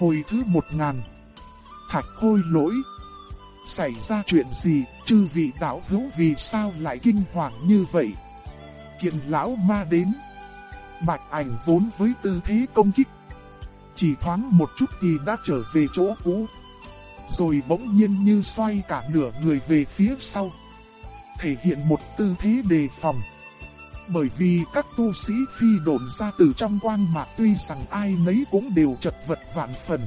Hồi thứ một ngàn. Thạch khôi lỗi. Xảy ra chuyện gì, chư vị đạo hữu vì sao lại kinh hoàng như vậy? Kiện lão ma đến. Bạch ảnh vốn với tư thế công kích. Chỉ thoáng một chút thì đã trở về chỗ cũ. Rồi bỗng nhiên như xoay cả nửa người về phía sau. Thể hiện một tư thế đề phòng. Bởi vì các tu sĩ phi đồn ra từ trong quang mạc tuy rằng ai nấy cũng đều chật vật vạn phần.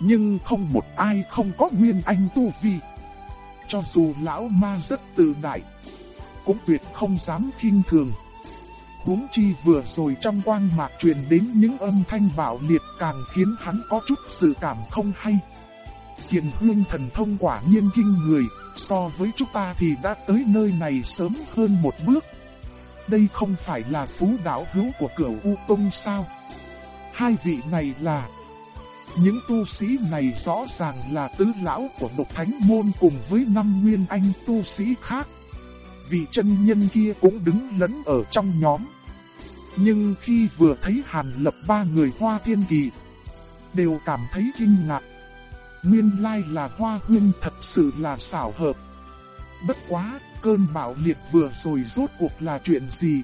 Nhưng không một ai không có nguyên anh tu vi. Cho dù lão ma rất tự đại, cũng tuyệt không dám khinh thường. huống chi vừa rồi trong quang mạc truyền đến những âm thanh bạo liệt càng khiến hắn có chút sự cảm không hay. Kiền hương thần thông quả nhiên kinh người, so với chúng ta thì đã tới nơi này sớm hơn một bước. Đây không phải là phú đạo hữu của cửu U Tông sao? Hai vị này là... Những tu sĩ này rõ ràng là tứ lão của độc thánh môn cùng với năm nguyên anh tu sĩ khác. Vị chân nhân kia cũng đứng lẫn ở trong nhóm. Nhưng khi vừa thấy Hàn Lập ba người Hoa Thiên Kỳ, đều cảm thấy kinh ngạc. Nguyên lai là Hoa Hương thật sự là xảo hợp. Bất quá, cơn bạo liệt vừa rồi rốt cuộc là chuyện gì?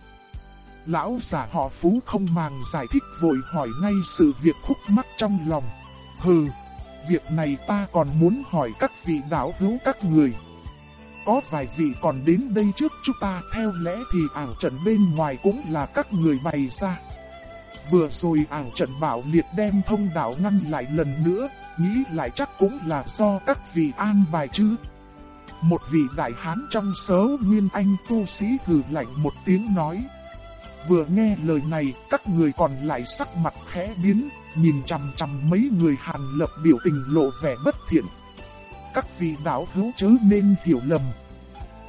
Lão giả họ Phú không màng giải thích vội hỏi ngay sự việc khúc mắc trong lòng. Hừ, việc này ta còn muốn hỏi các vị đạo hữu các người. Có vài vị còn đến đây trước chúng ta theo lẽ thì ảo trận bên ngoài cũng là các người bày ra. Vừa rồi ảo trận bảo liệt đem thông đạo ngăn lại lần nữa, nghĩ lại chắc cũng là do các vị an bài chứ. Một vị đại hán trong số nguyên anh tu sĩ hừ lạnh một tiếng nói. Vừa nghe lời này, các người còn lại sắc mặt khẽ biến, nhìn chằm chằm mấy người hàn lập biểu tình lộ vẻ bất thiện. Các vị đạo hữu chớ nên hiểu lầm.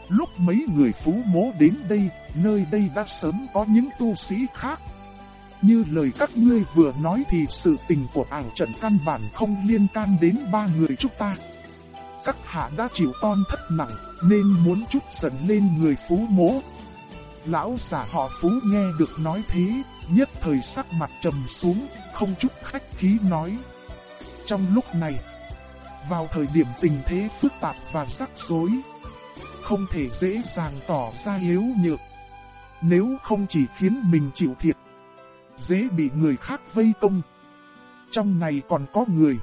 Lúc mấy người phú mố đến đây, nơi đây đã sớm có những tu sĩ khác. Như lời các ngươi vừa nói thì sự tình của ảng trận căn bản không liên can đến ba người chúng ta. Các hạ đã chịu ton thất nặng, nên muốn chút giận lên người phú mố. Lão giả họ phú nghe được nói thế, nhất thời sắc mặt trầm xuống, không chút khách khí nói. Trong lúc này, vào thời điểm tình thế phức tạp và rắc rối, không thể dễ dàng tỏ ra yếu nhược. Nếu không chỉ khiến mình chịu thiệt, dễ bị người khác vây công. Trong này còn có người.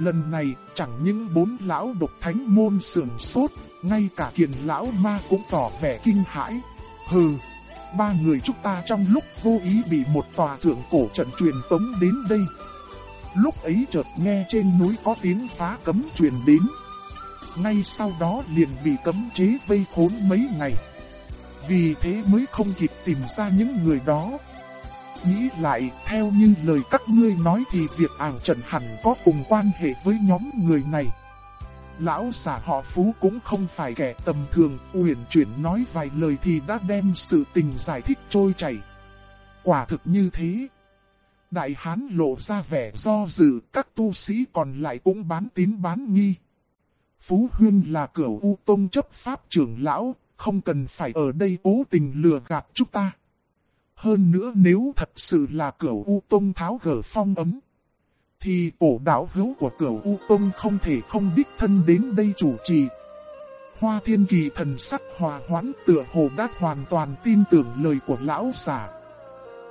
Lần này chẳng những bốn lão độc thánh môn sườn sốt, ngay cả kiền lão ma cũng tỏ vẻ kinh hãi. Hừ, ba người chúng ta trong lúc vô ý bị một tòa thượng cổ trận truyền tống đến đây. Lúc ấy chợt nghe trên núi có tiếng phá cấm truyền đến. Ngay sau đó liền bị cấm chế vây khốn mấy ngày. Vì thế mới không kịp tìm ra những người đó. Nghĩ lại, theo như lời các ngươi nói thì việc ảo trần hẳn có cùng quan hệ với nhóm người này. Lão giả họ Phú cũng không phải kẻ tầm thường, uyển chuyển nói vài lời thì đã đem sự tình giải thích trôi chảy. Quả thực như thế. Đại Hán lộ ra vẻ do dự, các tu sĩ còn lại cũng bán tín bán nghi. Phú Huyên là cửa U Tông chấp pháp trưởng lão, không cần phải ở đây cố tình lừa gạt chúng ta. Hơn nữa nếu thật sự là cửa U Tông tháo gỡ phong ấm, thì cổ đạo hữu của cửa U Tông không thể không đích thân đến đây chủ trì. Hoa thiên kỳ thần sắc hòa hoãn tựa hồ đã hoàn toàn tin tưởng lời của lão giả.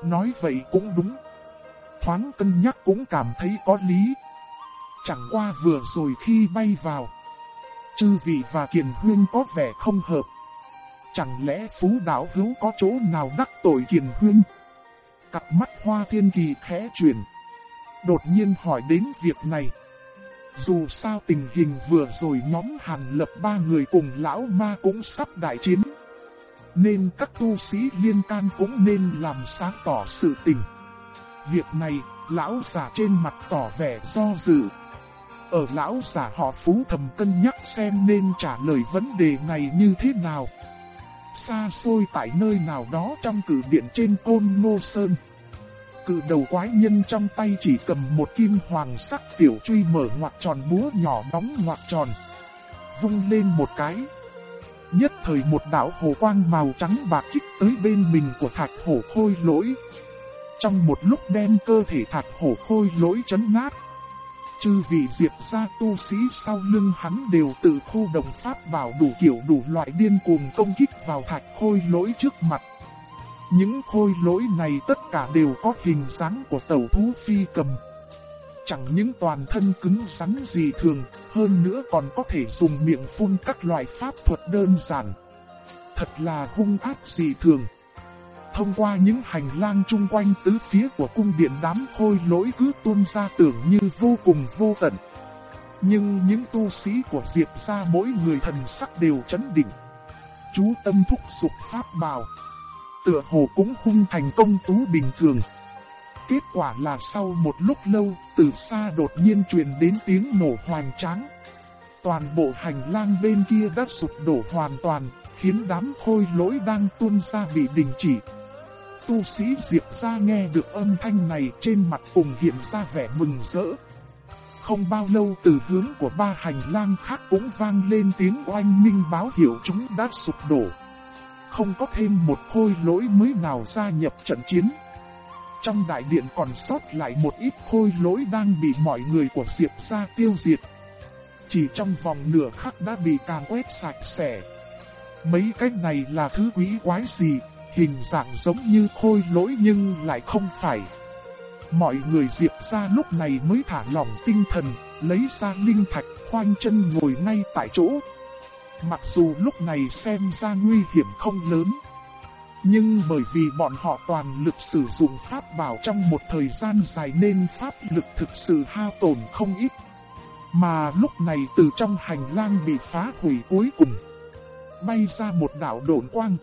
Nói vậy cũng đúng. Thoáng cân nhắc cũng cảm thấy có lý. Chẳng qua vừa rồi khi bay vào. Chư vị và kiền huyên có vẻ không hợp. Chẳng lẽ phú đạo hữu có chỗ nào đắc tội kiền huyên? Cặp mắt hoa thiên kỳ khẽ chuyển. Đột nhiên hỏi đến việc này. Dù sao tình hình vừa rồi nhóm hàn lập ba người cùng lão ma cũng sắp đại chiến. Nên các tu sĩ liên can cũng nên làm sáng tỏ sự tình. Việc này, lão giả trên mặt tỏ vẻ do dự. Ở lão giả họ phú thầm cân nhắc xem nên trả lời vấn đề này như thế nào. Xa xôi tại nơi nào đó trong cử điện trên côn ngô sơn cự đầu quái nhân trong tay chỉ cầm một kim hoàng sắc tiểu truy mở ngoặt tròn búa nhỏ đóng ngoặt tròn. Vung lên một cái. Nhất thời một đạo hồ quang màu trắng bạc kích tới bên mình của thạch hổ khôi lỗi. Trong một lúc đem cơ thể thạch hổ khôi lỗi chấn nát. Chư vị diệp gia tu sĩ sau lưng hắn đều tự khu đồng pháp bảo đủ kiểu đủ loại điên cuồng công kích vào thạch khôi lỗi trước mặt. Những khôi lỗi này tất cả đều có hình dáng của tẩu thú phi cầm. Chẳng những toàn thân cứng rắn gì thường, hơn nữa còn có thể dùng miệng phun các loại pháp thuật đơn giản. Thật là hung ác dị thường. Thông qua những hành lang chung quanh tứ phía của cung điện đám khôi lỗi cứ tuôn ra tưởng như vô cùng vô tận. Nhưng những tu sĩ của Diệp ra mỗi người thần sắc đều chấn định. Chú tâm thúc sụp pháp bào. Tựa hồ cũng hung thành công tú bình thường. Kết quả là sau một lúc lâu, từ xa đột nhiên truyền đến tiếng nổ hoành tráng. Toàn bộ hành lang bên kia đã sụp đổ hoàn toàn, khiến đám khôi lỗi đang tuôn ra bị đình chỉ. Tu sĩ Diệp ra nghe được âm thanh này trên mặt cùng hiện ra vẻ mừng rỡ. Không bao lâu từ hướng của ba hành lang khác cũng vang lên tiếng oanh minh báo hiệu chúng đã sụp đổ. Không có thêm một khôi lỗi mới nào gia nhập trận chiến. Trong đại điện còn sót lại một ít khôi lỗi đang bị mọi người của Diệp ra tiêu diệt. Chỉ trong vòng nửa khắc đã bị càng quét sạch sẽ. Mấy cái này là thứ quý quái gì, hình dạng giống như khôi lỗi nhưng lại không phải. Mọi người diệp ra lúc này mới thả lỏng tinh thần, lấy ra linh thạch khoanh chân ngồi ngay tại chỗ. Mặc dù lúc này xem ra nguy hiểm không lớn, nhưng bởi vì bọn họ toàn lực sử dụng pháp bảo trong một thời gian dài nên pháp lực thực sự hao tổn không ít. Mà lúc này từ trong hành lang bị phá hủy cuối cùng, bay ra một đạo độn quang.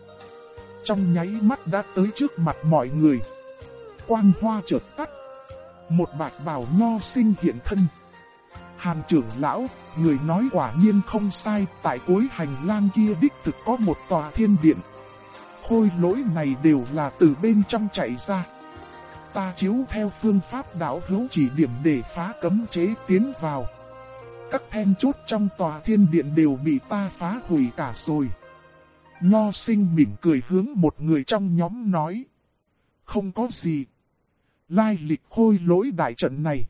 Trong nháy mắt đã tới trước mặt mọi người. Quang hoa chợt tắt. Một bạc bào nho sinh hiện thân. Hàn trưởng lão, người nói quả nhiên không sai, tại cuối hành lang kia đích thực có một tòa thiên điện. Khôi lỗi này đều là từ bên trong chạy ra. Ta chiếu theo phương pháp đạo hữu chỉ điểm để phá cấm chế tiến vào. Các then chốt trong tòa thiên điện đều bị ta phá hủy cả rồi. Nho sinh mỉm cười hướng một người trong nhóm nói. Không có gì. Lai lịch khôi lỗi đại trận này.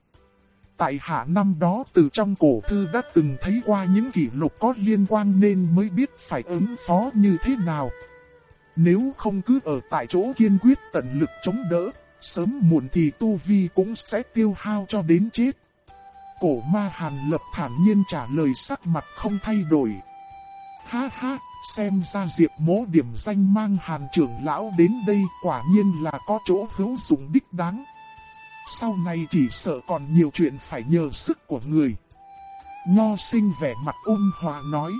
Tại hạ năm đó từ trong cổ thư đã từng thấy qua những kỷ lục có liên quan nên mới biết phải ứng phó như thế nào. Nếu không cứ ở tại chỗ kiên quyết tận lực chống đỡ, sớm muộn thì tu vi cũng sẽ tiêu hao cho đến chết. Cổ ma hàn lập thản nhiên trả lời sắc mặt không thay đổi. Ha ha, xem ra diệp mố điểm danh mang hàn trưởng lão đến đây quả nhiên là có chỗ hữu dụng đích đáng. Sau này chỉ sợ còn nhiều chuyện phải nhờ sức của người. Nho sinh vẻ mặt ôn hòa nói.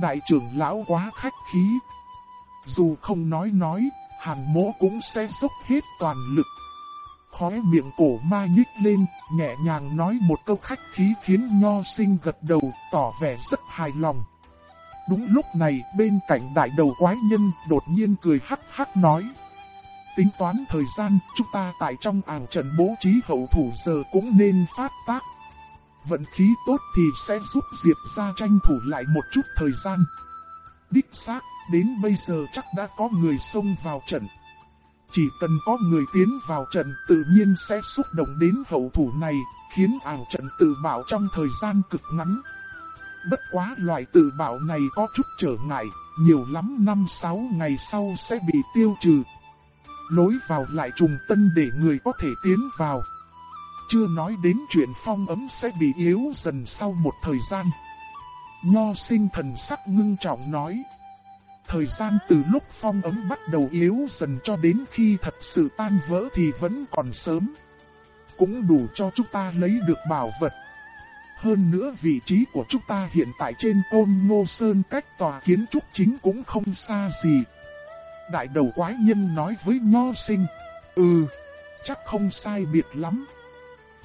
Đại trưởng lão quá khách khí. Dù không nói nói, hàn mỗ cũng sẽ dốc hết toàn lực khóe miệng cổ ma nhích lên, nhẹ nhàng nói một câu khách khí khiến nho sinh gật đầu, tỏ vẻ rất hài lòng. Đúng lúc này, bên cạnh đại đầu quái nhân đột nhiên cười hắc hắc nói. Tính toán thời gian, chúng ta tại trong ảng trận bố trí hậu thủ giờ cũng nên phát tác. Vận khí tốt thì sẽ giúp Diệp ra tranh thủ lại một chút thời gian. Đích xác, đến bây giờ chắc đã có người xông vào trận. Chỉ cần có người tiến vào trận tự nhiên sẽ xúc động đến hậu thủ này, khiến ảo trận tự bảo trong thời gian cực ngắn. Bất quá loại tự bảo này có chút trở ngại, nhiều lắm năm sáu ngày sau sẽ bị tiêu trừ. Lối vào lại trùng tân để người có thể tiến vào. Chưa nói đến chuyện phong ấm sẽ bị yếu dần sau một thời gian. Nho sinh thần sắc ngưng trọng nói. Thời gian từ lúc phong ấm bắt đầu yếu dần cho đến khi thật sự tan vỡ thì vẫn còn sớm. Cũng đủ cho chúng ta lấy được bảo vật. Hơn nữa vị trí của chúng ta hiện tại trên côn ngô sơn cách tòa kiến trúc chính cũng không xa gì. Đại đầu quái nhân nói với nho sinh. Ừ, chắc không sai biệt lắm.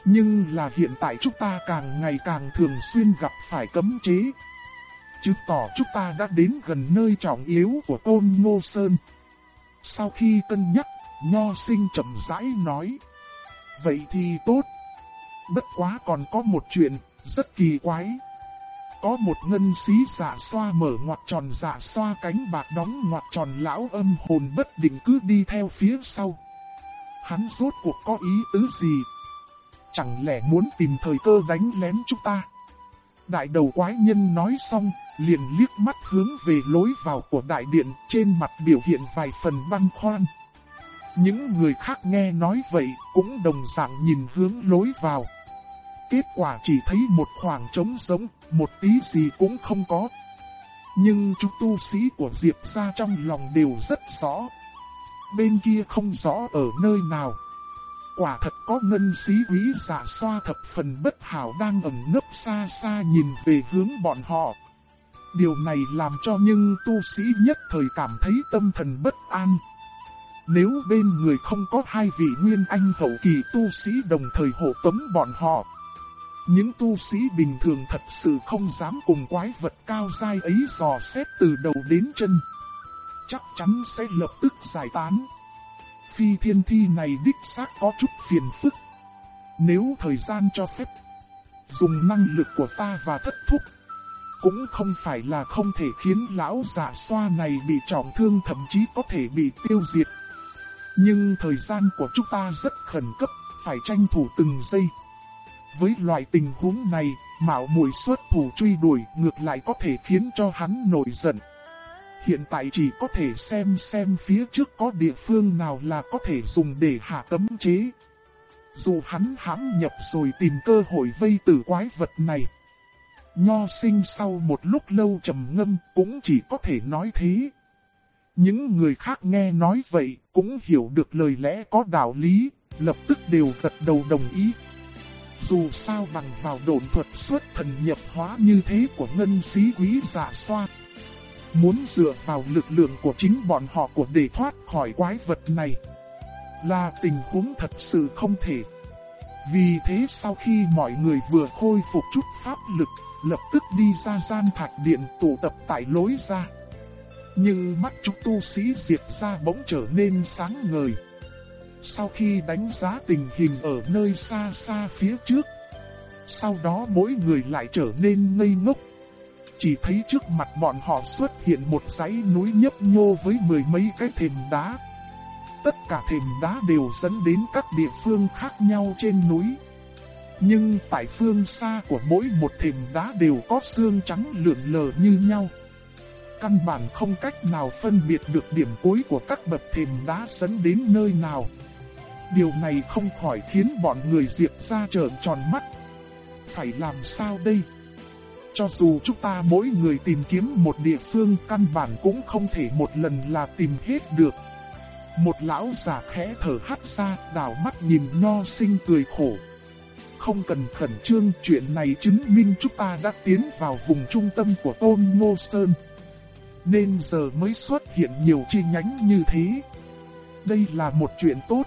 Nhưng là hiện tại chúng ta càng ngày càng thường xuyên gặp phải cấm chế chứng tỏ chúng ta đã đến gần nơi trọng yếu của Côn Ngô Sơn. Sau khi cân nhắc, Nho sinh chậm rãi nói. Vậy thì tốt. Bất quá còn có một chuyện rất kỳ quái. Có một ngân xí giả xoa mở ngoặt tròn giả xoa cánh bạc đóng ngoặt tròn lão âm hồn bất định cứ đi theo phía sau. Hắn rốt cuộc có ý tứ gì? Chẳng lẽ muốn tìm thời cơ đánh lén chúng ta? Đại đầu quái nhân nói xong, liền liếc mắt hướng về lối vào của đại điện, trên mặt biểu hiện vài phần băng khoan. Những người khác nghe nói vậy, cũng đồng dạng nhìn hướng lối vào. Kết quả chỉ thấy một khoảng trống giống, một tí gì cũng không có. Nhưng chúng tu sĩ của Diệp ra trong lòng đều rất rõ. Bên kia không rõ ở nơi nào. Quả thật có ngân sĩ quý giả xoa thập phần bất hảo đang ẩn nấp xa xa nhìn về hướng bọn họ. Điều này làm cho những tu sĩ nhất thời cảm thấy tâm thần bất an. Nếu bên người không có hai vị nguyên anh hậu kỳ tu sĩ đồng thời hộ tống bọn họ, những tu sĩ bình thường thật sự không dám cùng quái vật cao dai ấy dò xét từ đầu đến chân. Chắc chắn sẽ lập tức giải tán. Phi thiên thi này đích xác có chút phiền phức. Nếu thời gian cho phép, dùng năng lực của ta và thất thúc, cũng không phải là không thể khiến lão giả xoa này bị trọng thương thậm chí có thể bị tiêu diệt. Nhưng thời gian của chúng ta rất khẩn cấp, phải tranh thủ từng giây. Với loại tình huống này, mạo muội xuất thủ truy đuổi ngược lại có thể khiến cho hắn nổi giận. Hiện tại chỉ có thể xem xem phía trước có địa phương nào là có thể dùng để hạ cấm chế. Dù hắn hãm nhập rồi tìm cơ hội vây tử quái vật này. Nho sinh sau một lúc lâu trầm ngâm cũng chỉ có thể nói thế. Những người khác nghe nói vậy cũng hiểu được lời lẽ có đạo lý, lập tức đều gật đầu đồng ý. Dù sao bằng vào độn thuật xuất thần nhập hóa như thế của ngân sĩ quý giả xoa. Muốn dựa vào lực lượng của chính bọn họ của để thoát khỏi quái vật này. Là tình huống thật sự không thể. Vì thế sau khi mọi người vừa khôi phục chút pháp lực, lập tức đi ra gian thạch điện tụ tập tại lối ra. Nhưng mắt chúng tu sĩ diệt ra bỗng trở nên sáng ngời. Sau khi đánh giá tình hình ở nơi xa xa phía trước, sau đó mỗi người lại trở nên ngây ngốc. Chỉ thấy trước mặt bọn họ xuất hiện một dãy núi nhấp nhô với mười mấy cái thềm đá. Tất cả thềm đá đều dẫn đến các địa phương khác nhau trên núi. Nhưng tại phương xa của mỗi một thềm đá đều có xương trắng lượn lờ như nhau. Căn bản không cách nào phân biệt được điểm cuối của các bậc thềm đá dẫn đến nơi nào. Điều này không khỏi khiến bọn người Diệp ra trợn tròn mắt. Phải làm sao đây? Cho dù chúng ta mỗi người tìm kiếm một địa phương căn bản cũng không thể một lần là tìm hết được. Một lão già khẽ thở hắt ra, đảo mắt nhìn nho sinh cười khổ. Không cần khẩn trương, chuyện này chứng minh chúng ta đã tiến vào vùng trung tâm của Tôn Ngô Sơn. Nên giờ mới xuất hiện nhiều chi nhánh như thế. Đây là một chuyện tốt.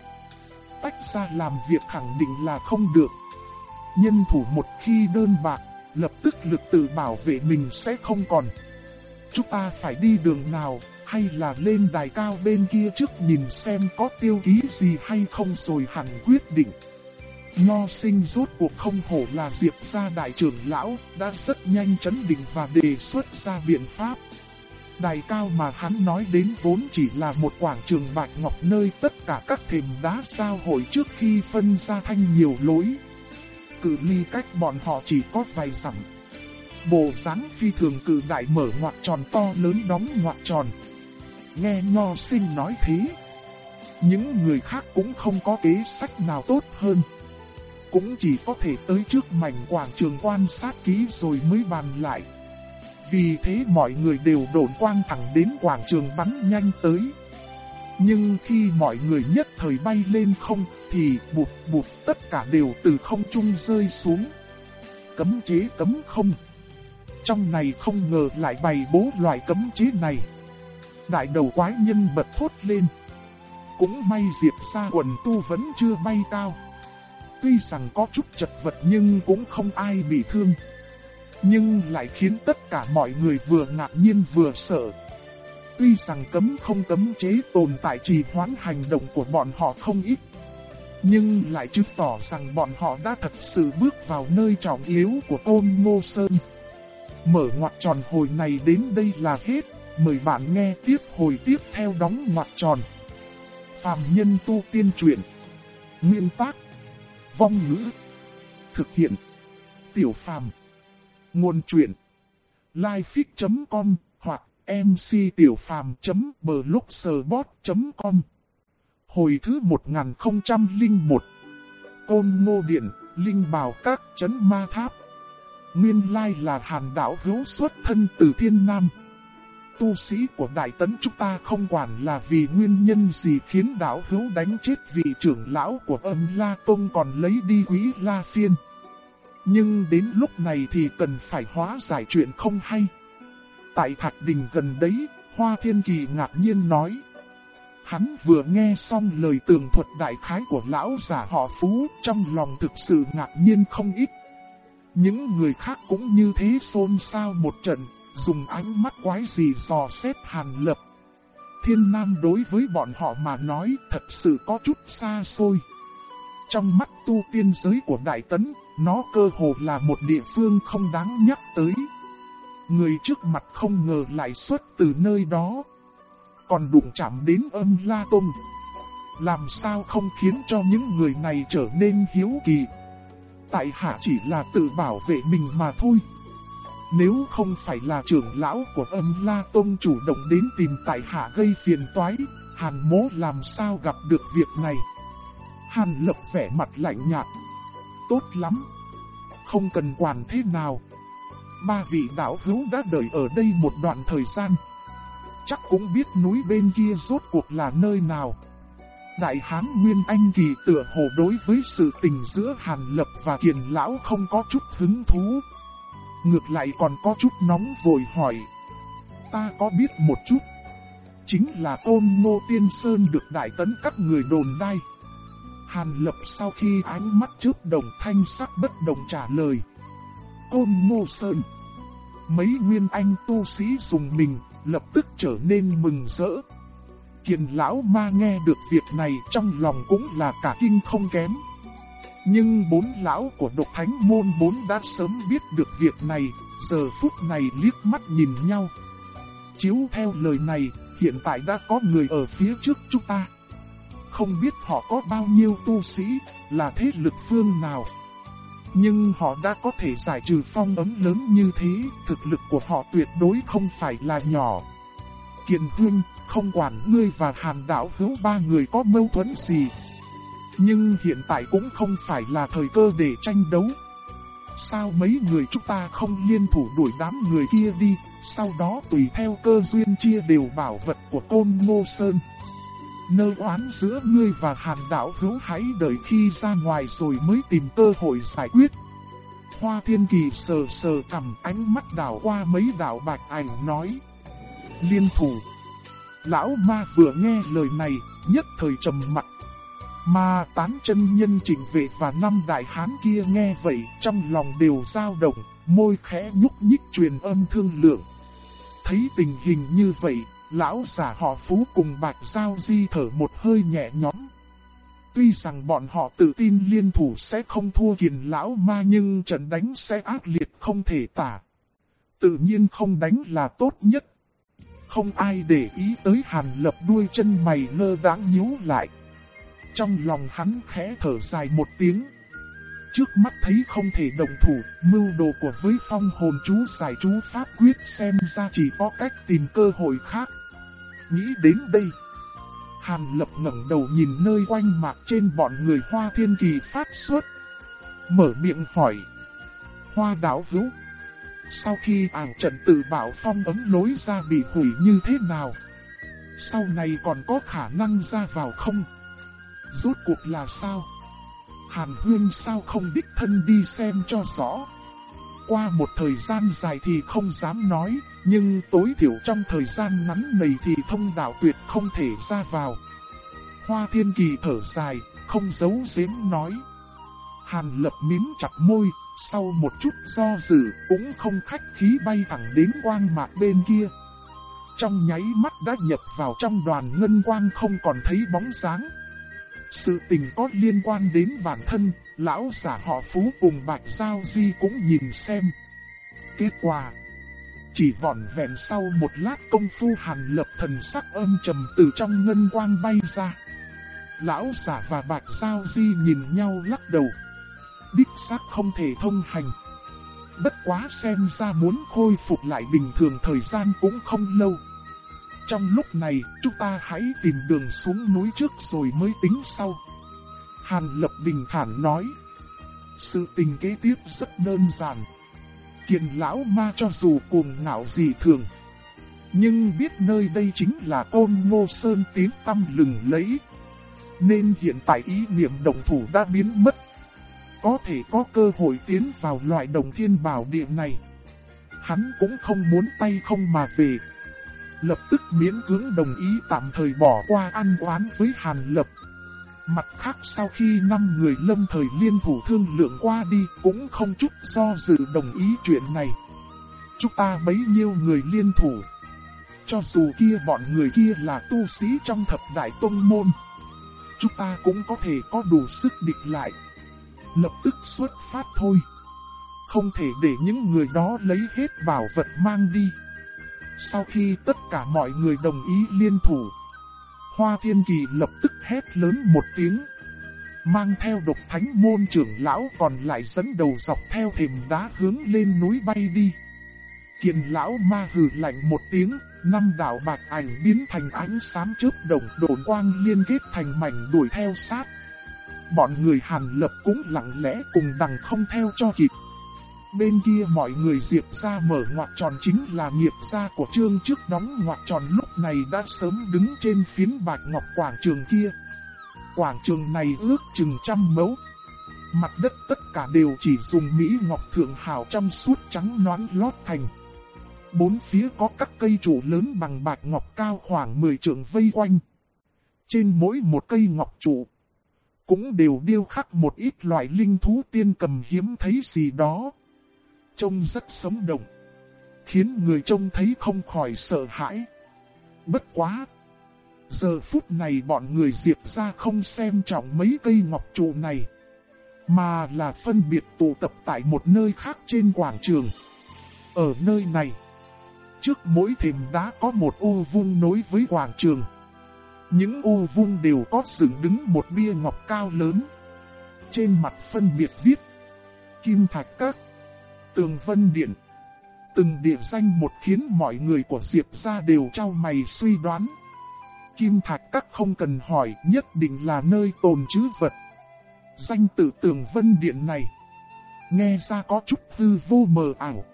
Tách ra làm việc khẳng định là không được. Nhân thủ một khi đơn bạc, lập tức lực tự bảo vệ mình sẽ không còn. Chúng ta phải đi đường nào, hay là lên đài cao bên kia trước nhìn xem có tiêu ký gì hay không rồi hẳn quyết định. Nho sinh rốt cuộc không hổ là Diệp gia đại trưởng lão, đã rất nhanh chấn định và đề xuất ra biện pháp. Đài cao mà hắn nói đến vốn chỉ là một quảng trường bạch ngọc nơi tất cả các thềm đá sao hội trước khi phân ra thanh nhiều lối. Cự ly cách bọn họ chỉ có vài dặm. Bộ dáng phi thường cự đại mở ngoặt tròn to lớn đóng ngoặt tròn. Nghe nho sinh nói thế. Những người khác cũng không có kế sách nào tốt hơn. Cũng chỉ có thể tới trước mảnh quảng trường quan sát kỹ rồi mới bàn lại. Vì thế mọi người đều đồn quang thẳng đến quảng trường bắn nhanh tới. Nhưng khi mọi người nhất thời bay lên không, thì bụt bụt tất cả đều từ không trung rơi xuống. Cấm chế cấm không. Trong này không ngờ lại bày bố loại cấm chế này. Đại đầu quái nhân bật thốt lên. Cũng may diệp ra quần tu vẫn chưa bay cao. Tuy rằng có chút chật vật nhưng cũng không ai bị thương. Nhưng lại khiến tất cả mọi người vừa ngạc nhiên vừa sợ. Tuy rằng cấm không cấm chế tồn tại trì hoãn hành động của bọn họ không ít. Nhưng lại chứng tỏ rằng bọn họ đã thật sự bước vào nơi trọng yếu của Côn Ngô Sơn. Mở ngoặt tròn hồi này đến đây là hết. Mời bạn nghe tiếp hồi tiếp theo đóng ngoặt tròn. Phạm nhân tu tiên truyện Nguyên tác. Vong ngữ. Thực hiện. Tiểu Phạm. Nguồn truyện. Lifefix.com hoặc mctiểupham.blogspot.com Hồi thứ 1001 Côn Ngô Điện, Linh Bảo Các Chấn Ma Tháp Nguyên lai là hàn đảo hữu xuất thân từ thiên nam tu sĩ của Đại Tấn chúng ta không quản là vì nguyên nhân gì khiến đảo hữu đánh chết vị trưởng lão của âm La Tông còn lấy đi quý La Phiên. Nhưng đến lúc này thì cần phải hóa giải chuyện không hay. Tại Thạch Đình gần đấy, Hoa Thiên Kỳ ngạc nhiên nói. Hắn vừa nghe xong lời tường thuật đại khái của lão giả họ Phú, trong lòng thực sự ngạc nhiên không ít. Những người khác cũng như thế xôn xao một trận, dùng ánh mắt quái gì dò xét Hàn Lập. Thiên Nam đối với bọn họ mà nói thật sự có chút xa xôi. Trong mắt tu tiên giới của Đại Tấn, nó cơ hồ là một địa phương không đáng nhắc tới. Người trước mặt không ngờ lại xuất từ nơi đó. Còn đụng chạm đến âm La Tôn. Làm sao không khiến cho những người này trở nên hiếu kỳ. Tại hạ chỉ là tự bảo vệ mình mà thôi. Nếu không phải là trưởng lão của âm La Tông chủ động đến tìm tại hạ gây phiền toái, Hàn mố làm sao gặp được việc này. Hàn lập vẻ mặt lạnh nhạt. Tốt lắm. Không cần quản thế nào. Ba vị đạo hữu đã đợi ở đây một đoạn thời gian. Chắc cũng biết núi bên kia rốt cuộc là nơi nào. Đại Hán Nguyên Anh Kỳ tựa hồ đối với sự tình giữa Hàn Lập và Kiền Lão không có chút hứng thú ngược lại còn có chút nóng vội hỏi. Ta có biết một chút. Chính là ôn ngô tiên sơn được đại tấn các người đồn đai. Hàn lập sau khi ánh mắt trước đồng thanh sắc bất đồng trả lời. Côn ngô sơn. Mấy nguyên anh tu sĩ dùng mình, lập tức trở nên mừng rỡ. Kiền lão ma nghe được việc này trong lòng cũng là cả kinh không kém. Nhưng bốn lão của độc thánh môn bốn đã sớm biết được việc này, giờ phút này liếc mắt nhìn nhau. Chiếu theo lời này, hiện tại đã có người ở phía trước chúng ta. Không biết họ có bao nhiêu tu sĩ, là thế lực phương nào. Nhưng họ đã có thể giải trừ phong ấm lớn như thế, thực lực của họ tuyệt đối không phải là nhỏ. Kiện Hương, không quản ngươi và hàn đạo hữu ba người có mâu thuẫn gì, nhưng hiện tại cũng không phải là thời cơ để tranh đấu. Sao mấy người chúng ta không liên thủ đuổi đám người kia đi, sau đó tùy theo cơ duyên chia đều bảo vật của côn ngô sơn. Nơ oán giữa ngươi và hàn đạo hữu hãy đợi khi ra ngoài rồi mới tìm cơ hội giải quyết. Hoa thiên kỳ sờ sờ cầm ánh mắt đảo qua mấy đảo bạch ảnh nói. Liên thủ. Lão ma vừa nghe lời này, nhất thời trầm mặt mà tán chân nhân chỉnh vệ và năm đại hán kia nghe vậy trong lòng đều dao động, môi khẽ nhúc nhích truyền âm thương lượng. Thấy tình hình như vậy, lão giả họ phú cùng bạch giao di thở một hơi nhẹ nhõm. Tuy rằng bọn họ tự tin liên thủ sẽ không thua kiền lão ma nhưng trận đánh sẽ ác liệt không thể tả. Tự nhiên không đánh là tốt nhất. Không ai để ý tới hàn lập đuôi chân mày lơ đáng nhíu lại. Trong lòng hắn khẽ thở dài một tiếng. Trước mắt thấy không thể đồng thủ, mưu đồ của với phong hồn chú giải chú pháp quyết xem ra chỉ có cách tìm cơ hội khác. Nghĩ đến đây, Hàn lập ngẩng đầu nhìn nơi quanh mạc trên bọn người hoa thiên kỳ phát xuất. Mở miệng hỏi. Hoa đảo hữu. Sau khi ảng trận tự bảo phong ấm lối ra bị hủy như thế nào? Sau này còn có khả năng ra vào không? Rốt cuộc là sao? Hàn Huyên sao không đích thân đi xem cho rõ? Qua một thời gian dài thì không dám nói, nhưng tối thiểu trong thời gian ngắn này thì thông đạo tuyệt không thể ra vào. Hoa Thiên Kỳ thở dài, không giấu giếm nói. Hàn lập miếm chặt môi, sau một chút do dự cũng không khách khí bay thẳng đến quang mạc bên kia. Trong nháy mắt đã nhập vào trong đoàn ngân quang không còn thấy bóng sáng. Sự tình có liên quan đến bản thân, lão giả họ Phú cùng Bạch Giao Di cũng nhìn xem. Kết quả Chỉ vỏn vẹn sau một lát công phu hàn lập thần sắc âm trầm từ trong ngân quang bay ra. Lão giả và bạch giao di nhìn nhau lắc đầu. Đích xác không thể thông hành. Bất quá xem ra muốn khôi phục lại bình thường thời gian cũng không lâu. Trong lúc này, chúng ta hãy tìm đường xuống núi trước rồi mới tính sau. Hàn Lập bình thản nói. Sự tình kế tiếp rất đơn giản. Kiền lão ma cho dù cuồng ngạo gì thường. Nhưng biết nơi đây chính là côn ngô sơn tiếng tâm lừng lấy. Nên hiện tại ý niệm đồng thủ đã biến mất. Có thể có cơ hội tiến vào loại đồng thiên bảo địa này. Hắn cũng không muốn tay không mà về. Lập tức miễn cưỡng đồng ý tạm thời bỏ qua ăn oán với Hàn Lập. Mặt khác sau khi năm người lâm thời liên thủ thương lượng qua đi cũng không chút do dự đồng ý chuyện này. Chúng ta bấy nhiêu người liên thủ. Cho dù kia bọn người kia là tu sĩ trong thập đại tông môn. Chúng ta cũng có thể có đủ sức địch lại. Lập tức xuất phát thôi. Không thể để những người đó lấy hết bảo vật mang đi. Sau khi tất cả mọi người đồng ý liên thủ, Hoa Thiên Kỳ lập tức hét lớn một tiếng. Mang theo độc thánh môn trưởng lão còn lại dẫn đầu dọc theo thềm đá hướng lên núi bay đi. Kiện lão ma hừ lạnh một tiếng, năm đạo bạc ảnh biến thành ánh xám chớp đồng đồn quang liên kết thành mảnh đuổi theo sát. Bọn người hàn lập cũng lặng lẽ cùng đằng không theo cho kịp. Bên kia mọi người diệp ra mở ngoặt tròn chính là nghiệp gia của trương trước đóng ngoặt tròn lúc này đã sớm đứng trên phiến bạch ngọc quảng trường kia. Quảng trường này ước chừng trăm mẫu. Mặt đất tất cả đều chỉ dùng Mỹ Ngọc Thượng hảo trăm suốt trắng noán lót thành. Bốn phía có các cây trụ lớn bằng bạch ngọc cao khoảng 10 trượng vây quanh. Trên mỗi một cây ngọc trụ, cũng đều điêu khắc một ít loại linh thú tiên cầm hiếm thấy gì đó trông rất sống động, khiến người trông thấy không khỏi sợ hãi. Bất quá! Giờ phút này bọn người diệp ra không xem trọng mấy cây ngọc trụ này, mà là phân biệt tụ tập tại một nơi khác trên quảng trường. Ở nơi này, trước mỗi thềm đá có một ô vuông nối với quảng trường. Những ô vuông đều có dựng đứng một bia ngọc cao lớn. Trên mặt phân biệt viết Kim Thạch Các Tường Vân Điện. Từng địa danh một khiến mọi người của Diệp ra đều trao mày suy đoán. Kim Thạch Các không cần hỏi, nhất định là nơi tồn trữ vật. Danh tự Tường Vân Điện này. Nghe ra có chút hư vô mờ ảo.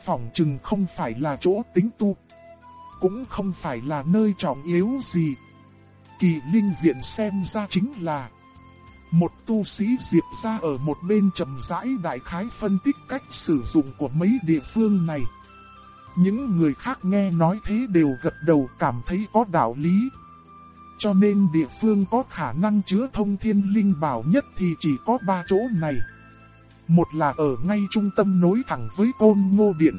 Phỏng chừng không phải là chỗ tính tu. Cũng không phải là nơi trọng yếu gì. Kỳ Linh Viện xem ra chính là một tu sĩ diệp ra ở một bên trầm rãi đại khái phân tích cách sử dụng của mấy địa phương này. Những người khác nghe nói thế đều gật đầu cảm thấy có đạo lý. Cho nên địa phương có khả năng chứa thông thiên linh bảo nhất thì chỉ có ba chỗ này. Một là ở ngay trung tâm nối thẳng với côn ngô điện.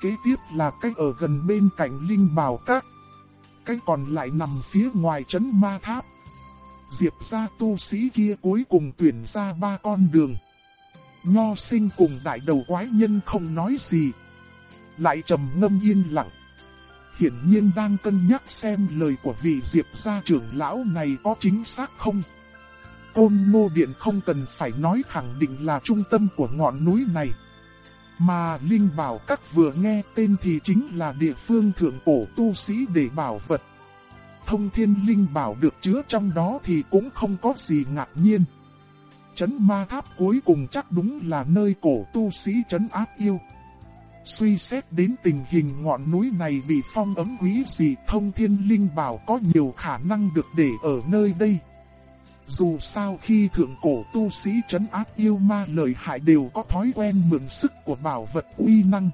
Kế tiếp là cách ở gần bên cạnh linh bảo các. Cách còn lại nằm phía ngoài trấn ma tháp. Diệp gia tu sĩ kia cuối cùng tuyển ra ba con đường. Nho sinh cùng đại đầu quái nhân không nói gì. Lại trầm ngâm yên lặng. Hiển nhiên đang cân nhắc xem lời của vị Diệp gia trưởng lão này có chính xác không. Côn Ngô Điện không cần phải nói khẳng định là trung tâm của ngọn núi này. Mà Linh Bảo Các vừa nghe tên thì chính là địa phương thượng cổ tu sĩ để bảo vật thông thiên linh bảo được chứa trong đó thì cũng không có gì ngạc nhiên. Chấn ma tháp cuối cùng chắc đúng là nơi cổ tu sĩ chấn áp yêu. Suy xét đến tình hình ngọn núi này bị phong ấm quý gì, thông thiên linh bảo có nhiều khả năng được để ở nơi đây. Dù sao khi thượng cổ tu sĩ chấn áp yêu ma lợi hại đều có thói quen mượn sức của bảo vật uy năng.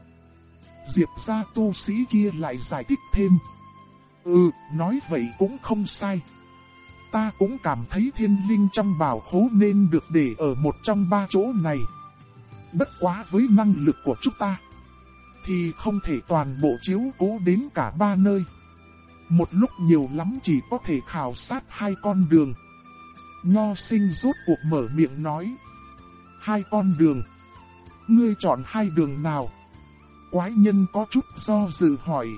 Diệp gia tu sĩ kia lại giải thích thêm. Ừ, nói vậy cũng không sai. Ta cũng cảm thấy thiên linh trong bảo khố nên được để ở một trong ba chỗ này. Bất quá với năng lực của chúng ta, thì không thể toàn bộ chiếu cố đến cả ba nơi. Một lúc nhiều lắm chỉ có thể khảo sát hai con đường. Nho sinh rút cuộc mở miệng nói. Hai con đường. Ngươi chọn hai đường nào? Quái nhân có chút do dự hỏi.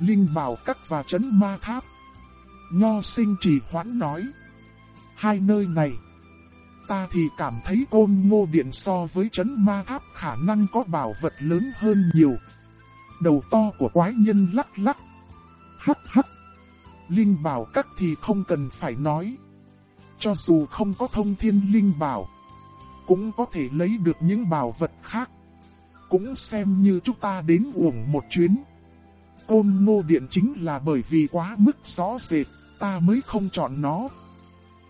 Linh Bảo Các và Trấn Ma Tháp. Nho sinh chỉ hoãn nói. Hai nơi này, ta thì cảm thấy côn ngô điện so với chấn ma tháp khả năng có bảo vật lớn hơn nhiều. Đầu to của quái nhân lắc lắc. Hắc hắc. Linh bảo các thì không cần phải nói. Cho dù không có thông thiên linh bảo, cũng có thể lấy được những bảo vật khác. Cũng xem như chúng ta đến uổng một chuyến. Ôn ngô điện chính là bởi vì quá mức rõ rệt, ta mới không chọn nó.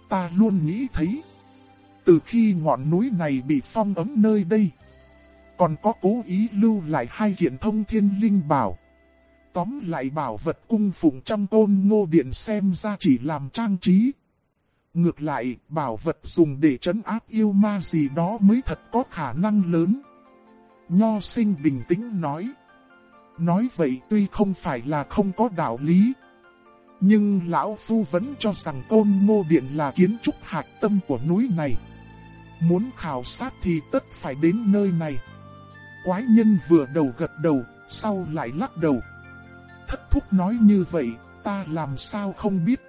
Ta luôn nghĩ thấy, từ khi ngọn núi này bị phong ấm nơi đây, còn có cố ý lưu lại hai kiện thông thiên linh bảo. Tóm lại bảo vật cung phụng trong Ôn ngô điện xem ra chỉ làm trang trí. Ngược lại, bảo vật dùng để trấn áp yêu ma gì đó mới thật có khả năng lớn. Nho sinh bình tĩnh nói. Nói vậy tuy không phải là không có đạo lý. Nhưng Lão Phu vẫn cho rằng côn ngô điện là kiến trúc hạt tâm của núi này. Muốn khảo sát thì tất phải đến nơi này. Quái nhân vừa đầu gật đầu, sau lại lắc đầu. Thất thúc nói như vậy, ta làm sao không biết.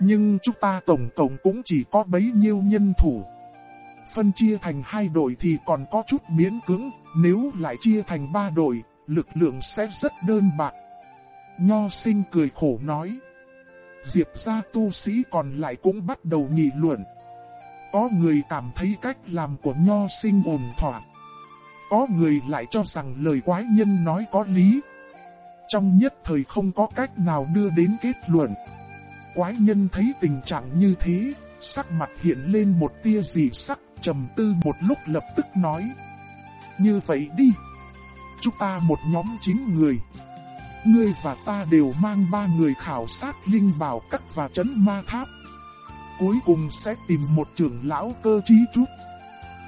Nhưng chúng ta tổng cộng cũng chỉ có bấy nhiêu nhân thủ. Phân chia thành hai đội thì còn có chút miễn cứng nếu lại chia thành ba đội, lực lượng sẽ rất đơn bạc. Nho sinh cười khổ nói. Diệp gia tu sĩ còn lại cũng bắt đầu nghị luận. Có người cảm thấy cách làm của nho sinh ổn thỏa. Có người lại cho rằng lời quái nhân nói có lý. Trong nhất thời không có cách nào đưa đến kết luận. Quái nhân thấy tình trạng như thế, sắc mặt hiện lên một tia dị sắc, trầm tư một lúc lập tức nói. Như vậy đi. Chúng ta một nhóm 9 người. Ngươi và ta đều mang ba người khảo sát linh bảo cắt và chấn ma tháp. Cuối cùng sẽ tìm một trưởng lão cơ trí chút.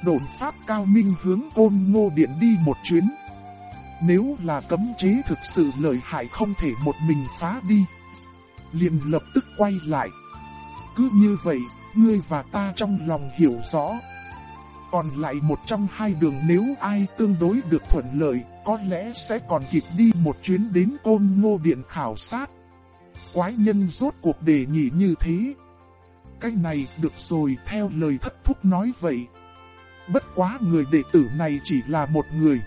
Đồn pháp cao minh hướng côn ngô điện đi một chuyến. Nếu là cấm chế thực sự lợi hại không thể một mình phá đi. liền lập tức quay lại. Cứ như vậy, ngươi và ta trong lòng hiểu rõ. Còn lại một trong hai đường nếu ai tương đối được thuận lợi, có lẽ sẽ còn kịp đi một chuyến đến côn ngô điện khảo sát. Quái nhân rốt cuộc đề nghị như thế. Cái này được rồi theo lời thất thúc nói vậy. Bất quá người đệ tử này chỉ là một người.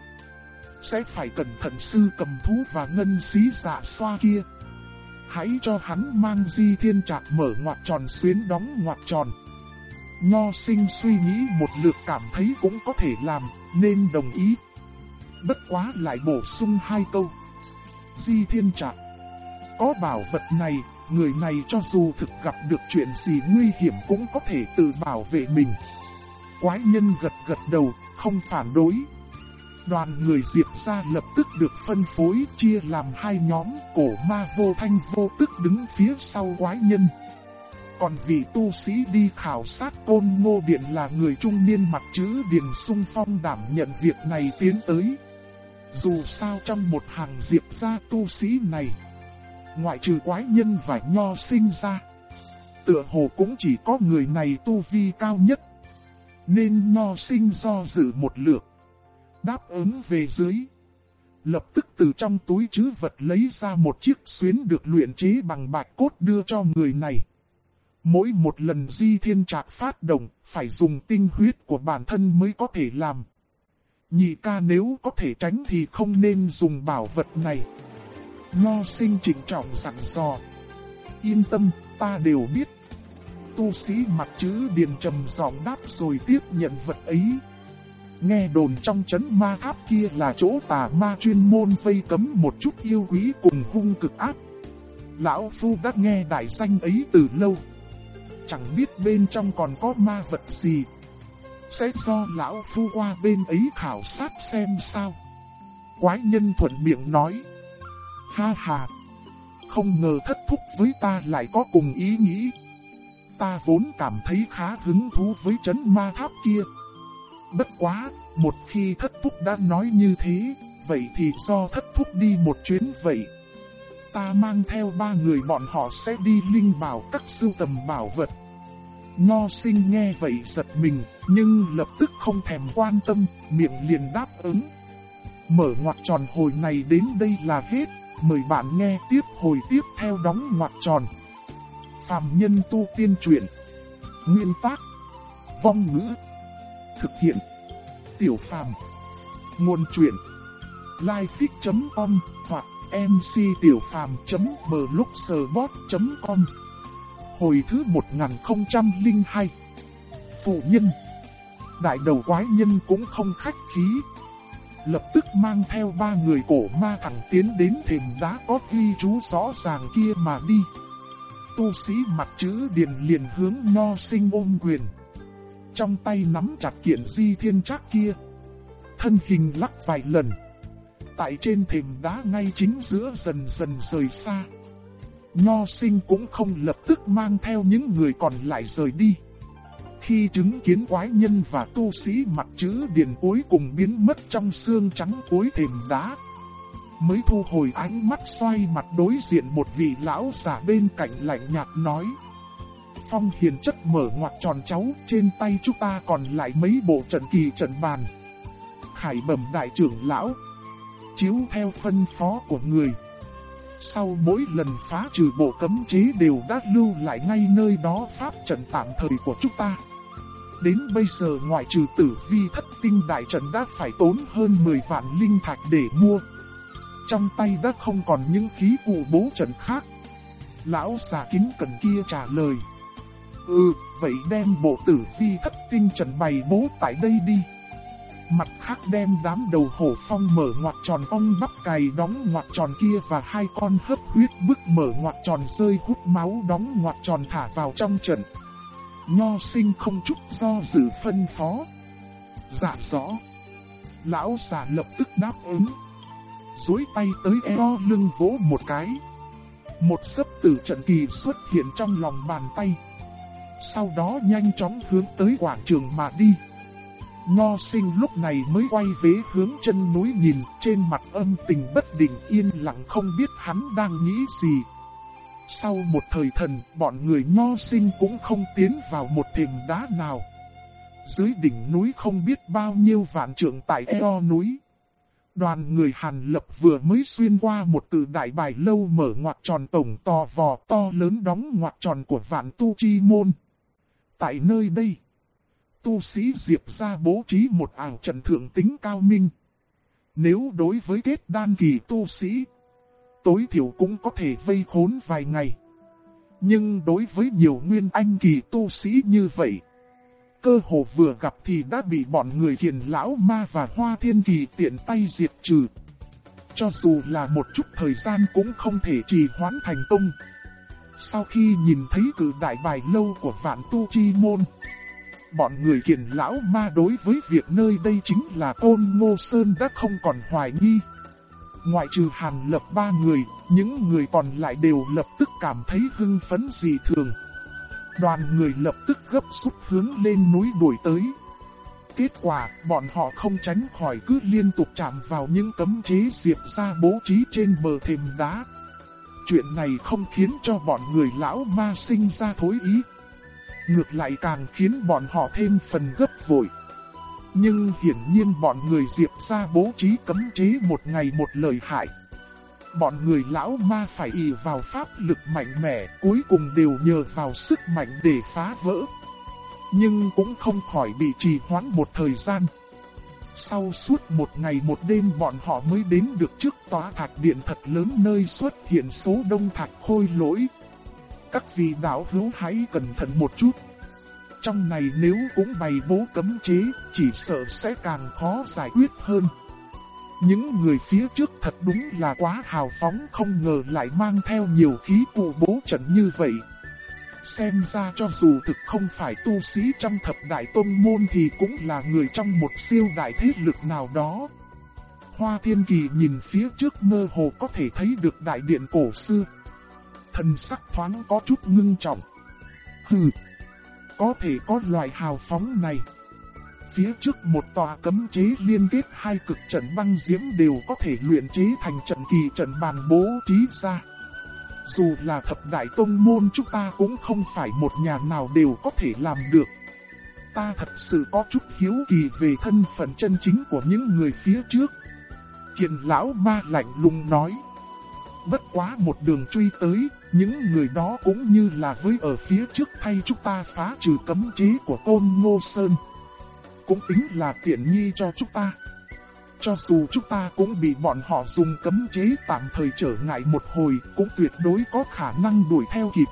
Sẽ phải cẩn thận sư cầm thú và ngân xí dạ xoa kia. Hãy cho hắn mang di thiên trạc mở ngoặt tròn xuyến đóng ngoặt tròn. Nho sinh suy nghĩ một lượt cảm thấy cũng có thể làm, nên đồng ý. Bất quá lại bổ sung hai câu. Di thiên trạc. Có bảo vật này, người này cho dù thực gặp được chuyện gì nguy hiểm cũng có thể tự bảo vệ mình. Quái nhân gật gật đầu, không phản đối. Đoàn người diệt ra lập tức được phân phối chia làm hai nhóm, cổ ma vô thanh vô tức đứng phía sau quái nhân. Còn vị tu sĩ đi khảo sát côn ngô điện là người trung niên mặt chữ Điền sung phong đảm nhận việc này tiến tới. Dù sao trong một hàng diệp gia tu sĩ này, ngoại trừ quái nhân và nho sinh ra, tựa hồ cũng chỉ có người này tu vi cao nhất. Nên nho sinh do dự một lượt, đáp ứng về dưới. Lập tức từ trong túi chứ vật lấy ra một chiếc xuyến được luyện chế bằng bạch cốt đưa cho người này. Mỗi một lần di thiên trạc phát động, phải dùng tinh huyết của bản thân mới có thể làm. Nhị ca nếu có thể tránh thì không nên dùng bảo vật này. Nho sinh chỉnh trọng dặn dò. Yên tâm, ta đều biết. Tu sĩ mặt chữ điền trầm giọng đáp rồi tiếp nhận vật ấy. Nghe đồn trong chấn ma tháp kia là chỗ tà ma chuyên môn vây cấm một chút yêu quý cùng hung cực ác. Lão Phu đã nghe đại danh ấy từ lâu chẳng biết bên trong còn có ma vật gì. Sẽ do lão phu qua bên ấy khảo sát xem sao. Quái nhân thuận miệng nói. Ha ha. Không ngờ thất thúc với ta lại có cùng ý nghĩ. Ta vốn cảm thấy khá hứng thú với chấn ma tháp kia. Bất quá, một khi thất thúc đã nói như thế, vậy thì do thất thúc đi một chuyến vậy. Ta mang theo ba người bọn họ sẽ đi linh bảo các sưu tầm bảo vật. Nho sinh nghe vậy giật mình, nhưng lập tức không thèm quan tâm, miệng liền đáp ứng. Mở ngoặt tròn hồi này đến đây là hết, mời bạn nghe tiếp hồi tiếp theo đóng ngoặt tròn. Phạm nhân tu tiên truyện. Nguyên tác. Vong ngữ. Thực hiện. Tiểu phàm. Nguồn truyện. Lifefix.com hoặc mctiểupham.blogspot.com Hồi thứ 1002 Phụ nhân, Đại đầu quái nhân cũng không khách khí. Lập tức mang theo ba người cổ ma thẳng tiến đến thềm đá có ghi chú rõ ràng kia mà đi. Tu sĩ mặt chữ điền liền hướng nho sinh ôm quyền. Trong tay nắm chặt kiện di thiên trác kia. Thân hình lắc vài lần. Tại trên thềm đá ngay chính giữa dần dần rời xa. Nho sinh cũng không lập tức mang theo những người còn lại rời đi. Khi chứng kiến quái nhân và tu sĩ mặt chữ điền cuối cùng biến mất trong xương trắng cuối thềm đá, mới thu hồi ánh mắt xoay mặt đối diện một vị lão già bên cạnh lạnh nhạt nói. Phong hiền chất mở ngoặt tròn cháu, trên tay chúng ta còn lại mấy bộ trận kỳ trận bàn. Khải bẩm đại trưởng lão, chiếu theo phân phó của người. Sau mỗi lần phá trừ bộ cấm chế đều đã lưu lại ngay nơi đó pháp trận tạm thời của chúng ta. Đến bây giờ ngoại trừ tử vi thất tinh đại trận đã phải tốn hơn 10 vạn linh thạch để mua. Trong tay đã không còn những khí cụ bố trận khác. Lão giả kính cần kia trả lời. Ừ, vậy đem bộ tử vi thất tinh trận bày bố tại đây đi. Mặt khác đem đám đầu hổ phong mở ngoặt tròn ong bắp cày đóng ngoặt tròn kia và hai con hấp huyết bức mở ngoặt tròn rơi hút máu đóng ngoặt tròn thả vào trong trận. Nho sinh không chút do dự phân phó. Dạ rõ. Lão giả lập tức đáp ứng. Dối tay tới eo lưng vỗ một cái. Một sấp tử trận kỳ xuất hiện trong lòng bàn tay. Sau đó nhanh chóng hướng tới quảng trường mà đi. Nho sinh lúc này mới quay vế hướng chân núi nhìn trên mặt âm tình bất định yên lặng không biết hắn đang nghĩ gì. Sau một thời thần, bọn người nho sinh cũng không tiến vào một thềm đá nào. Dưới đỉnh núi không biết bao nhiêu vạn trượng tại eo núi. Đoàn người Hàn Lập vừa mới xuyên qua một từ đại bài lâu mở ngoặt tròn tổng to vò to lớn đóng ngoặt tròn của vạn tu chi môn. Tại nơi đây, tu sĩ Diệp ra bố trí một ảo trận thượng tính cao minh. Nếu đối với kết đan kỳ tu sĩ, tối thiểu cũng có thể vây khốn vài ngày. Nhưng đối với nhiều nguyên anh kỳ tu sĩ như vậy, cơ hồ vừa gặp thì đã bị bọn người hiền lão ma và hoa thiên kỳ tiện tay diệt trừ. Cho dù là một chút thời gian cũng không thể trì hoãn thành công. Sau khi nhìn thấy cử đại bài lâu của vạn tu chi môn, Bọn người kiền lão ma đối với việc nơi đây chính là Côn Ngô Sơn đã không còn hoài nghi. Ngoại trừ Hàn Lập ba người, những người còn lại đều lập tức cảm thấy hưng phấn dị thường. Đoàn người lập tức gấp rút hướng lên núi đuổi tới. Kết quả, bọn họ không tránh khỏi cứ liên tục chạm vào những cấm chế diệp ra bố trí trên bờ thềm đá. Chuyện này không khiến cho bọn người lão ma sinh ra thối ý, ngược lại càng khiến bọn họ thêm phần gấp vội. Nhưng hiển nhiên bọn người diệp ra bố trí cấm chế một ngày một lời hại. Bọn người lão ma phải ỷ vào pháp lực mạnh mẽ, cuối cùng đều nhờ vào sức mạnh để phá vỡ. Nhưng cũng không khỏi bị trì hoãn một thời gian. Sau suốt một ngày một đêm bọn họ mới đến được trước tòa thạch điện thật lớn nơi xuất hiện số đông thạch khôi lỗi. Các vị đạo hữu hãy cẩn thận một chút. Trong này nếu cũng bày bố cấm chế, chỉ sợ sẽ càng khó giải quyết hơn. Những người phía trước thật đúng là quá hào phóng không ngờ lại mang theo nhiều khí cụ bố trận như vậy. Xem ra cho dù thực không phải tu sĩ trong thập đại tôn môn thì cũng là người trong một siêu đại thế lực nào đó. Hoa Thiên Kỳ nhìn phía trước mơ hồ có thể thấy được đại điện cổ xưa. Thần sắc thoáng có chút ngưng trọng. Hừ, có thể có loại hào phóng này. Phía trước một tòa cấm chế liên kết hai cực trận băng diễm đều có thể luyện chế thành trận kỳ trận bàn bố trí ra. Dù là thập đại tông môn chúng ta cũng không phải một nhà nào đều có thể làm được. Ta thật sự có chút hiếu kỳ về thân phận chân chính của những người phía trước. Kiện lão ma lạnh lùng nói. Bất quá một đường truy tới, những người đó cũng như là với ở phía trước thay chúng ta phá trừ cấm chế của côn ngô sơn. Cũng tính là tiện nghi cho chúng ta. Cho dù chúng ta cũng bị bọn họ dùng cấm chế tạm thời trở ngại một hồi, cũng tuyệt đối có khả năng đuổi theo kịp.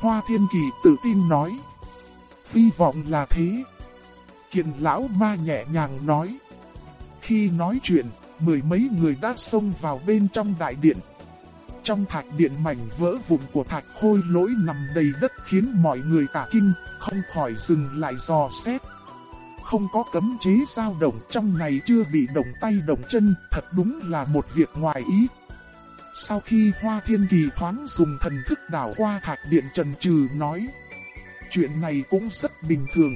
Hoa Thiên Kỳ tự tin nói. Hy vọng là thế. Kiện lão ma nhẹ nhàng nói. Khi nói chuyện, mười mấy người đã xông vào bên trong đại điện. Trong thạch điện mảnh vỡ vụn của thạch khôi lỗi nằm đầy đất khiến mọi người cả kinh, không khỏi dừng lại dò xét. Không có cấm chế dao động trong ngày chưa bị động tay động chân, thật đúng là một việc ngoài ý. Sau khi Hoa Thiên Kỳ thoáng dùng thần thức đảo qua thạch điện trần trừ nói. Chuyện này cũng rất bình thường.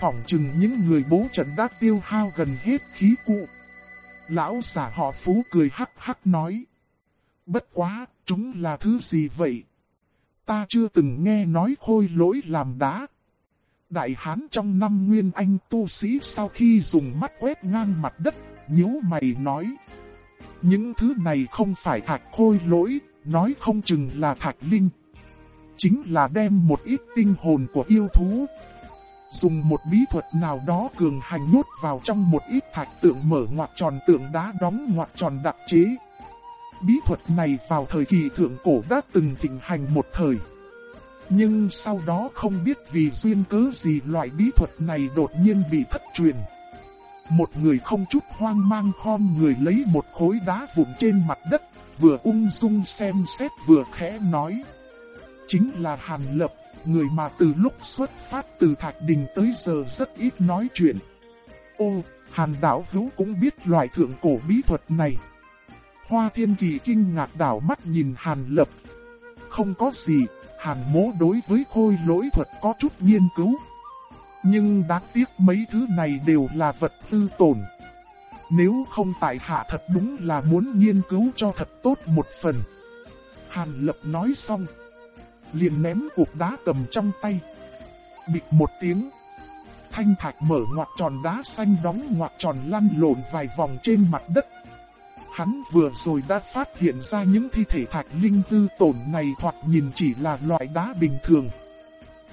Phỏng chừng những người bố trận đã tiêu hao gần hết khí cụ. Lão giả họ phú cười hắc hắc nói. Bất quá, chúng là thứ gì vậy? Ta chưa từng nghe nói khôi lỗi làm đá. Đại hán trong năm nguyên anh tu sĩ sau khi dùng mắt quét ngang mặt đất, nhíu mày nói. Những thứ này không phải thạch khôi lỗi, nói không chừng là thạch linh. Chính là đem một ít tinh hồn của yêu thú. Dùng một bí thuật nào đó cường hành nhốt vào trong một ít thạch tượng mở ngoặt tròn tượng đá đóng ngoặt tròn đặc chế. Bí thuật này vào thời kỳ thượng cổ đã từng thịnh hành một thời. Nhưng sau đó không biết vì duyên cớ gì loại bí thuật này đột nhiên bị thất truyền. Một người không chút hoang mang khom người lấy một khối đá vụn trên mặt đất, vừa ung dung xem xét vừa khẽ nói. Chính là Hàn Lập, người mà từ lúc xuất phát từ Thạch Đình tới giờ rất ít nói chuyện. Ô, Hàn đảo Hữu cũng biết loại thượng cổ bí thuật này. Hoa Thiên Kỳ kinh ngạc đảo mắt nhìn Hàn Lập. Không có gì, Hàn mố đối với khôi lỗi thuật có chút nghiên cứu. Nhưng đáng tiếc mấy thứ này đều là vật tư tổn. Nếu không tại hạ thật đúng là muốn nghiên cứu cho thật tốt một phần. Hàn lập nói xong. Liền ném cục đá cầm trong tay. Bịt một tiếng. Thanh thạch mở ngoặt tròn đá xanh đóng ngoặt tròn lăn lộn vài vòng trên mặt đất. Hắn vừa rồi đã phát hiện ra những thi thể thạch linh tư tổn này hoặc nhìn chỉ là loại đá bình thường.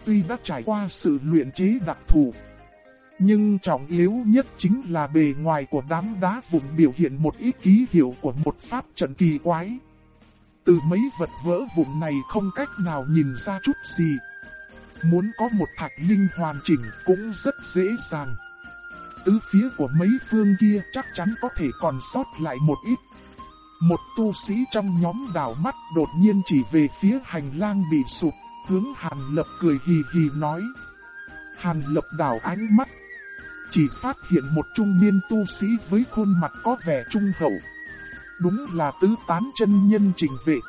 Tuy đã trải qua sự luyện chế đặc thù, nhưng trọng yếu nhất chính là bề ngoài của đám đá vụn biểu hiện một ít ký hiệu của một pháp trận kỳ quái. Từ mấy vật vỡ vụn này không cách nào nhìn ra chút gì. Muốn có một thạch linh hoàn chỉnh cũng rất dễ dàng. Tứ phía của mấy phương kia chắc chắn có thể còn sót lại một ít. Một tu sĩ trong nhóm đảo mắt đột nhiên chỉ về phía hành lang bị sụp, hướng Hàn Lập cười hì hì nói. Hàn Lập đảo ánh mắt, chỉ phát hiện một trung niên tu sĩ với khuôn mặt có vẻ trung hậu. Đúng là tứ tán chân nhân trình vệ.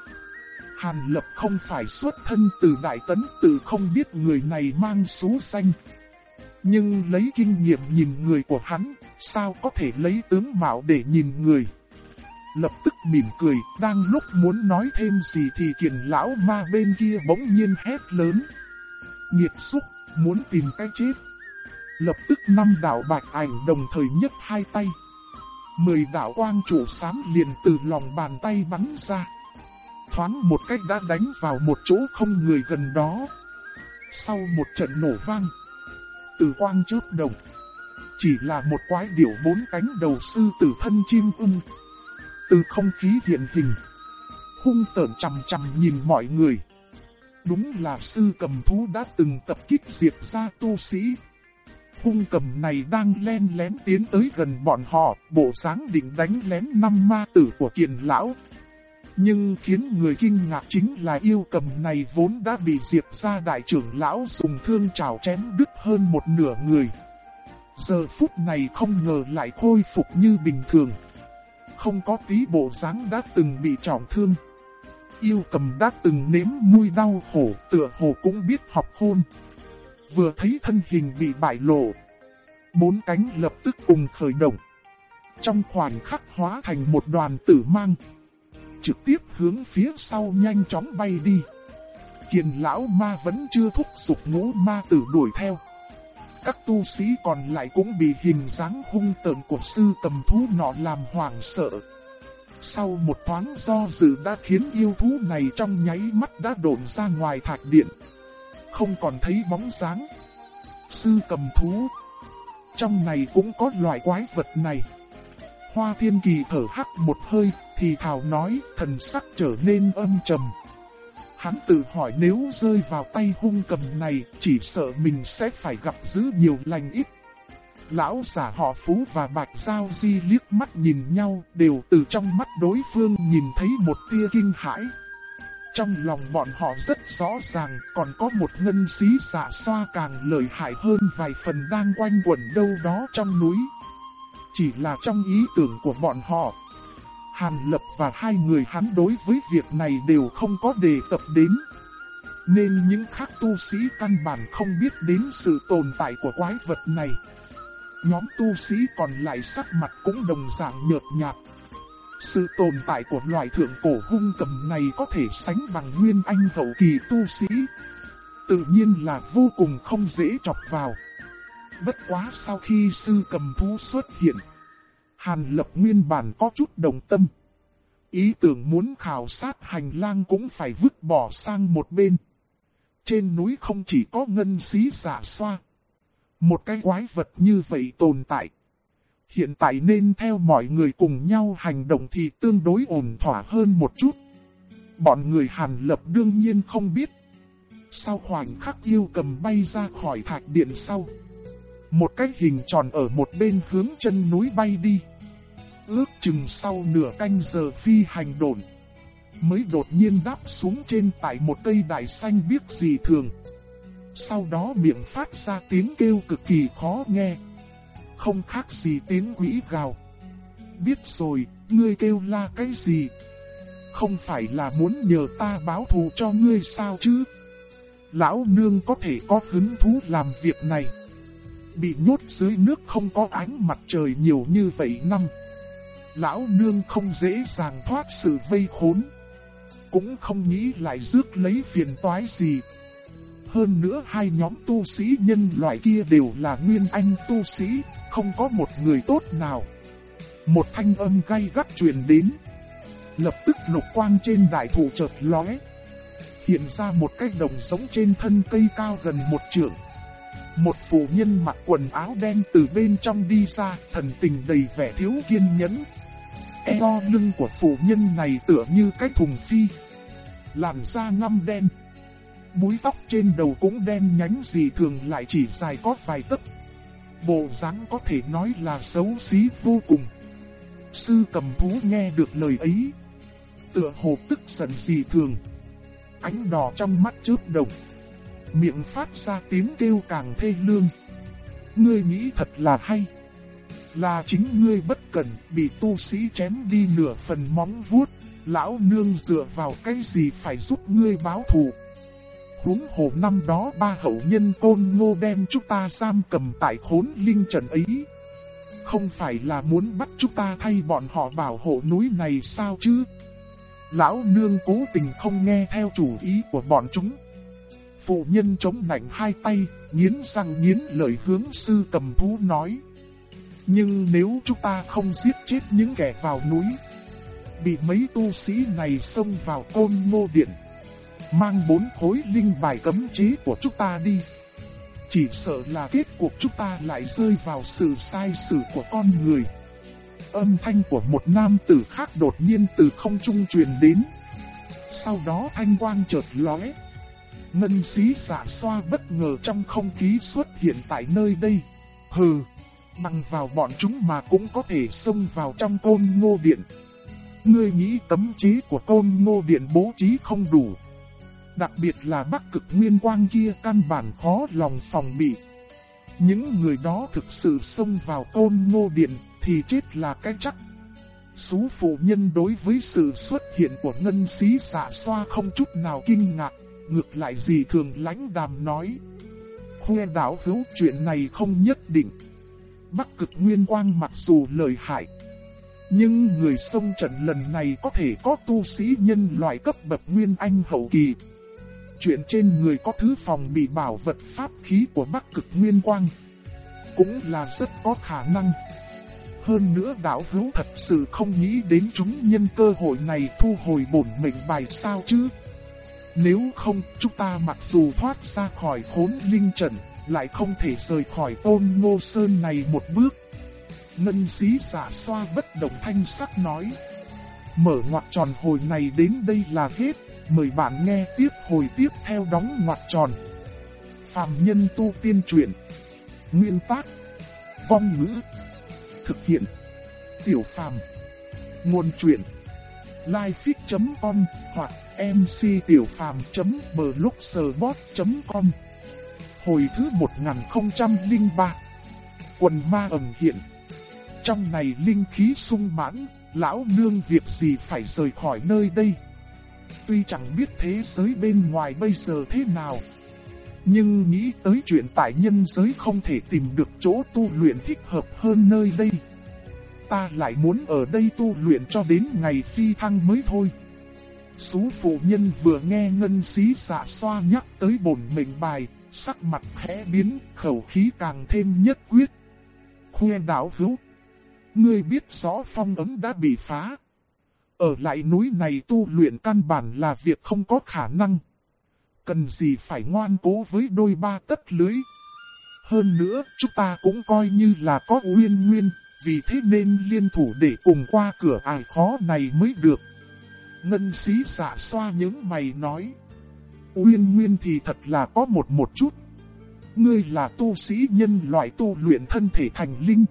Hàn Lập không phải xuất thân từ Đại Tấn từ không biết người này mang số danh. Nhưng lấy kinh nghiệm nhìn người của hắn, sao có thể lấy tướng mạo để nhìn người. Lập tức mỉm cười, đang lúc muốn nói thêm gì thì kiền lão ma bên kia bỗng nhiên hét lớn. Nhiệt xúc, muốn tìm cái chết. Lập tức năm đạo bạch ảnh đồng thời nhấc hai tay. Mười đạo quang chủ sám liền từ lòng bàn tay bắn ra. Thoáng một cách đã đánh vào một chỗ không người gần đó. Sau một trận nổ vang, từ quang chớp đồng. Chỉ là một quái điểu bốn cánh đầu sư tử thân chim ưng. Từ không khí hiện hình. Hung tợn chằm chằm nhìn mọi người. Đúng là sư cầm thú đã từng tập kích diệt ra tu sĩ. Hung cầm này đang len lén tiến tới gần bọn họ, bộ sáng định đánh lén năm ma tử của kiền lão. Nhưng khiến người kinh ngạc chính là yêu cầm này vốn đã bị diệp ra đại trưởng lão dùng thương chảo chém đứt hơn một nửa người. Giờ phút này không ngờ lại khôi phục như bình thường. Không có tí bộ dáng đã từng bị trọng thương. Yêu cầm đã từng nếm mùi đau khổ tựa hồ cũng biết học khôn. Vừa thấy thân hình bị bại lộ. Bốn cánh lập tức cùng khởi động. Trong khoảnh khắc hóa thành một đoàn tử mang trực tiếp hướng phía sau nhanh chóng bay đi. Kiền lão ma vẫn chưa thúc giục ngũ ma tử đuổi theo. Các tu sĩ còn lại cũng bị hình dáng hung tợn của sư tầm thú nọ làm hoảng sợ. Sau một thoáng do dự đã khiến yêu thú này trong nháy mắt đã đổn ra ngoài thạch điện. Không còn thấy bóng dáng. Sư cầm thú. Trong này cũng có loại quái vật này. Hoa thiên kỳ thở hắt một hơi, thì thảo nói thần sắc trở nên âm trầm. Hắn tự hỏi nếu rơi vào tay hung cầm này, chỉ sợ mình sẽ phải gặp dữ nhiều lành ít. Lão giả họ Phú và Bạch Giao Di liếc mắt nhìn nhau, đều từ trong mắt đối phương nhìn thấy một tia kinh hãi. Trong lòng bọn họ rất rõ ràng, còn có một ngân sĩ giả dạ xoa càng lợi hại hơn vài phần đang quanh quẩn đâu đó trong núi. Chỉ là trong ý tưởng của bọn họ, Hàn Lập và hai người hắn đối với việc này đều không có đề cập đến. Nên những khác tu sĩ căn bản không biết đến sự tồn tại của quái vật này. Nhóm tu sĩ còn lại sắc mặt cũng đồng dạng nhợt nhạt. Sự tồn tại của loài thượng cổ hung cầm này có thể sánh bằng nguyên anh hậu kỳ tu sĩ. Tự nhiên là vô cùng không dễ chọc vào. Bất quá sau khi sư cầm thú xuất hiện, Hàn Lập nguyên bản có chút đồng tâm. Ý tưởng muốn khảo sát hành lang cũng phải vứt bỏ sang một bên. Trên núi không chỉ có ngân xí giả xoa. Một cái quái vật như vậy tồn tại. Hiện tại nên theo mọi người cùng nhau hành động thì tương đối ổn thỏa hơn một chút. Bọn người Hàn Lập đương nhiên không biết. Sau khoảnh khắc yêu cầm bay ra khỏi thạch điện sau. Một cái hình tròn ở một bên hướng chân núi bay đi. Ước chừng sau nửa canh giờ phi hành đồn. Mới đột nhiên đáp xuống trên tại một cây đại xanh biếc gì thường. Sau đó miệng phát ra tiếng kêu cực kỳ khó nghe. Không khác gì tiếng quỷ gào. Biết rồi, ngươi kêu la cái gì? Không phải là muốn nhờ ta báo thù cho ngươi sao chứ? Lão nương có thể có hứng thú làm việc này. Bị nhốt dưới nước không có ánh mặt trời nhiều như vậy năm. Lão nương không dễ dàng thoát sự vây khốn. Cũng không nghĩ lại rước lấy phiền toái gì. Hơn nữa hai nhóm tu sĩ nhân loại kia đều là nguyên anh tu sĩ, không có một người tốt nào. Một thanh âm gay gắt truyền đến. Lập tức lục quang trên đại thủ chợt lóe. Hiện ra một cái đồng sống trên thân cây cao gần một trượng. Một phụ nhân mặc quần áo đen từ bên trong đi ra, thần tình đầy vẻ thiếu kiên nhẫn. Eo lưng của phụ nhân này tựa như cái thùng phi. Làn da ngăm đen. Búi tóc trên đầu cũng đen nhánh gì thường lại chỉ dài có vài tấc. Bộ dáng có thể nói là xấu xí vô cùng. Sư cầm thú nghe được lời ấy. Tựa hồ tức giận gì thường. Ánh đỏ trong mắt chớp đồng. Miệng phát ra tiếng kêu càng thê lương. Ngươi nghĩ thật là hay. Là chính ngươi bất cẩn bị tu sĩ chém đi nửa phần móng vuốt. Lão nương dựa vào cái gì phải giúp ngươi báo thù huống hồ năm đó ba hậu nhân côn ngô đem chúng ta giam cầm tại khốn linh trần ấy. Không phải là muốn bắt chúng ta thay bọn họ bảo hộ núi này sao chứ? Lão nương cố tình không nghe theo chủ ý của bọn chúng. Phụ nhân chống nạnh hai tay, nghiến răng nghiến lời hướng sư cầm thú nói. Nhưng nếu chúng ta không giết chết những kẻ vào núi, bị mấy tu sĩ này xông vào côn ngô điện, mang bốn khối linh bài cấm chế của chúng ta đi. Chỉ sợ là kết cuộc chúng ta lại rơi vào sự sai sự của con người. Âm thanh của một nam tử khác đột nhiên từ không trung truyền đến. Sau đó anh quang chợt lóe. Ngân xí xả xoa bất ngờ trong không khí xuất hiện tại nơi đây. Hừ, bằng vào bọn chúng mà cũng có thể xông vào trong côn ngô điện. Ngươi nghĩ tấm trí của côn ngô điện bố trí không đủ, Đặc biệt là bắc cực nguyên quang kia căn bản khó lòng phòng bị. Những người đó thực sự xông vào côn ngô điện thì chết là cái chắc. Sú phụ nhân đối với sự xuất hiện của ngân xí xả xoa không chút nào kinh ngạc, ngược lại gì thường lãnh đàm nói. Khoe đảo hữu chuyện này không nhất định. Bắc cực nguyên quang mặc dù lời hại, nhưng người sông trận lần này có thể có tu sĩ nhân loại cấp bậc nguyên anh hậu kỳ chuyện trên người có thứ phòng bị bảo vật pháp khí của Bắc Cực Nguyên Quang. Cũng là rất có khả năng. Hơn nữa đạo hữu thật sự không nghĩ đến chúng nhân cơ hội này thu hồi bổn mệnh bài sao chứ. Nếu không, chúng ta mặc dù thoát ra khỏi khốn linh trận, lại không thể rời khỏi tôn ngô sơn này một bước. Ngân xí giả xoa bất động thanh sắc nói. Mở ngoặt tròn hồi này đến đây là hết, mời bạn nghe tiếp hồi tiếp theo đóng ngoặt tròn. Phạm nhân tu tiên truyện. Nguyên tác. Vong ngữ. Thực hiện. Tiểu phàm. Nguồn truyện. Lifefix.com hoặc mctiểupham.blogspot.com Hồi thứ 1003 Quần ma ẩn hiện. Trong này linh khí sung mãn, lão nương việc gì phải rời khỏi nơi đây? Tuy chẳng biết thế giới bên ngoài bây giờ thế nào Nhưng nghĩ tới chuyện tại nhân giới không thể tìm được chỗ tu luyện thích hợp hơn nơi đây. Ta lại muốn ở đây tu luyện cho đến ngày phi thăng mới thôi Sú phụ nhân vừa nghe ngân xí xạ xoa nhắc tới bổn mệnh bài, sắc mặt khẽ biến, khẩu khí càng thêm nhất quyết. Khuê đảo hữu, ngươi biết rõ phong ấm đã bị phá. Ở lại núi này tu luyện căn bản là việc không có khả năng. Cần gì phải ngoan cố với đôi ba tất lưới. Hơn nữa, chúng ta cũng coi như là có uyên nguyên, vì thế nên liên thủ để cùng qua cửa ải khó này mới được. Ngân sĩ xạ xoa những mày nói. Uyên nguyên thì thật là có một một chút. Ngươi là tu sĩ nhân loại tu luyện thân thể thành linh.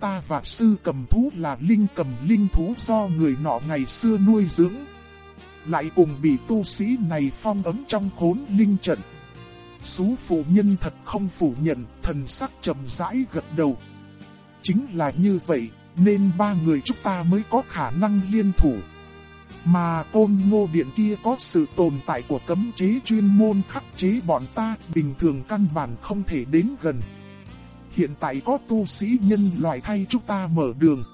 Ta và sư cầm thú là linh cầm linh thú do người nọ ngày xưa nuôi dưỡng. Lại cùng bị tu sĩ này phong ấm trong khốn linh trận. Sú phụ nhân thật không phủ nhận, thần sắc trầm rãi gật đầu. Chính là như vậy, nên ba người chúng ta mới có khả năng liên thủ. Mà côn ngô điện kia có sự tồn tại của cấm chế chuyên môn khắc chế bọn ta bình thường căn bản không thể đến gần. Hiện tại có tu sĩ nhân loại thay chúng ta mở đường.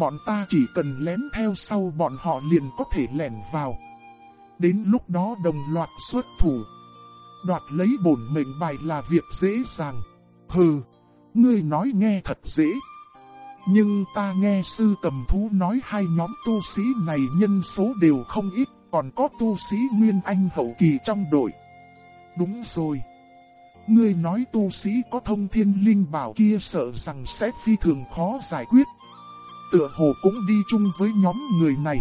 Bọn ta chỉ cần lén theo sau bọn họ liền có thể lẻn vào. Đến lúc đó đồng loạt xuất thủ. Đoạt lấy bổn mệnh bài là việc dễ dàng. Hừ, ngươi nói nghe thật dễ. Nhưng ta nghe sư cầm thú nói hai nhóm tu sĩ này nhân số đều không ít, còn có tu sĩ Nguyên Anh hậu kỳ trong đội. Đúng rồi. Ngươi nói tu sĩ có thông thiên linh bảo kia sợ rằng sẽ phi thường khó giải quyết. Tựa hồ cũng đi chung với nhóm người này.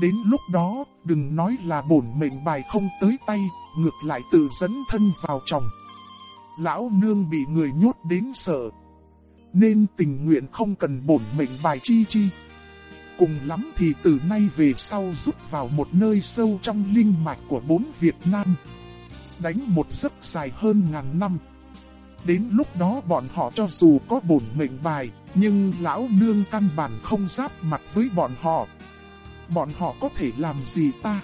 Đến lúc đó, đừng nói là bổn mệnh bài không tới tay, ngược lại tự dẫn thân vào chồng. Lão nương bị người nhốt đến sợ, nên tình nguyện không cần bổn mệnh bài chi chi. Cùng lắm thì từ nay về sau rút vào một nơi sâu trong linh mạch của bốn Việt Nam. Đánh một giấc dài hơn ngàn năm. Đến lúc đó bọn họ cho dù có bổn mệnh bài, nhưng lão nương căn bản không giáp mặt với bọn họ. Bọn họ có thể làm gì ta?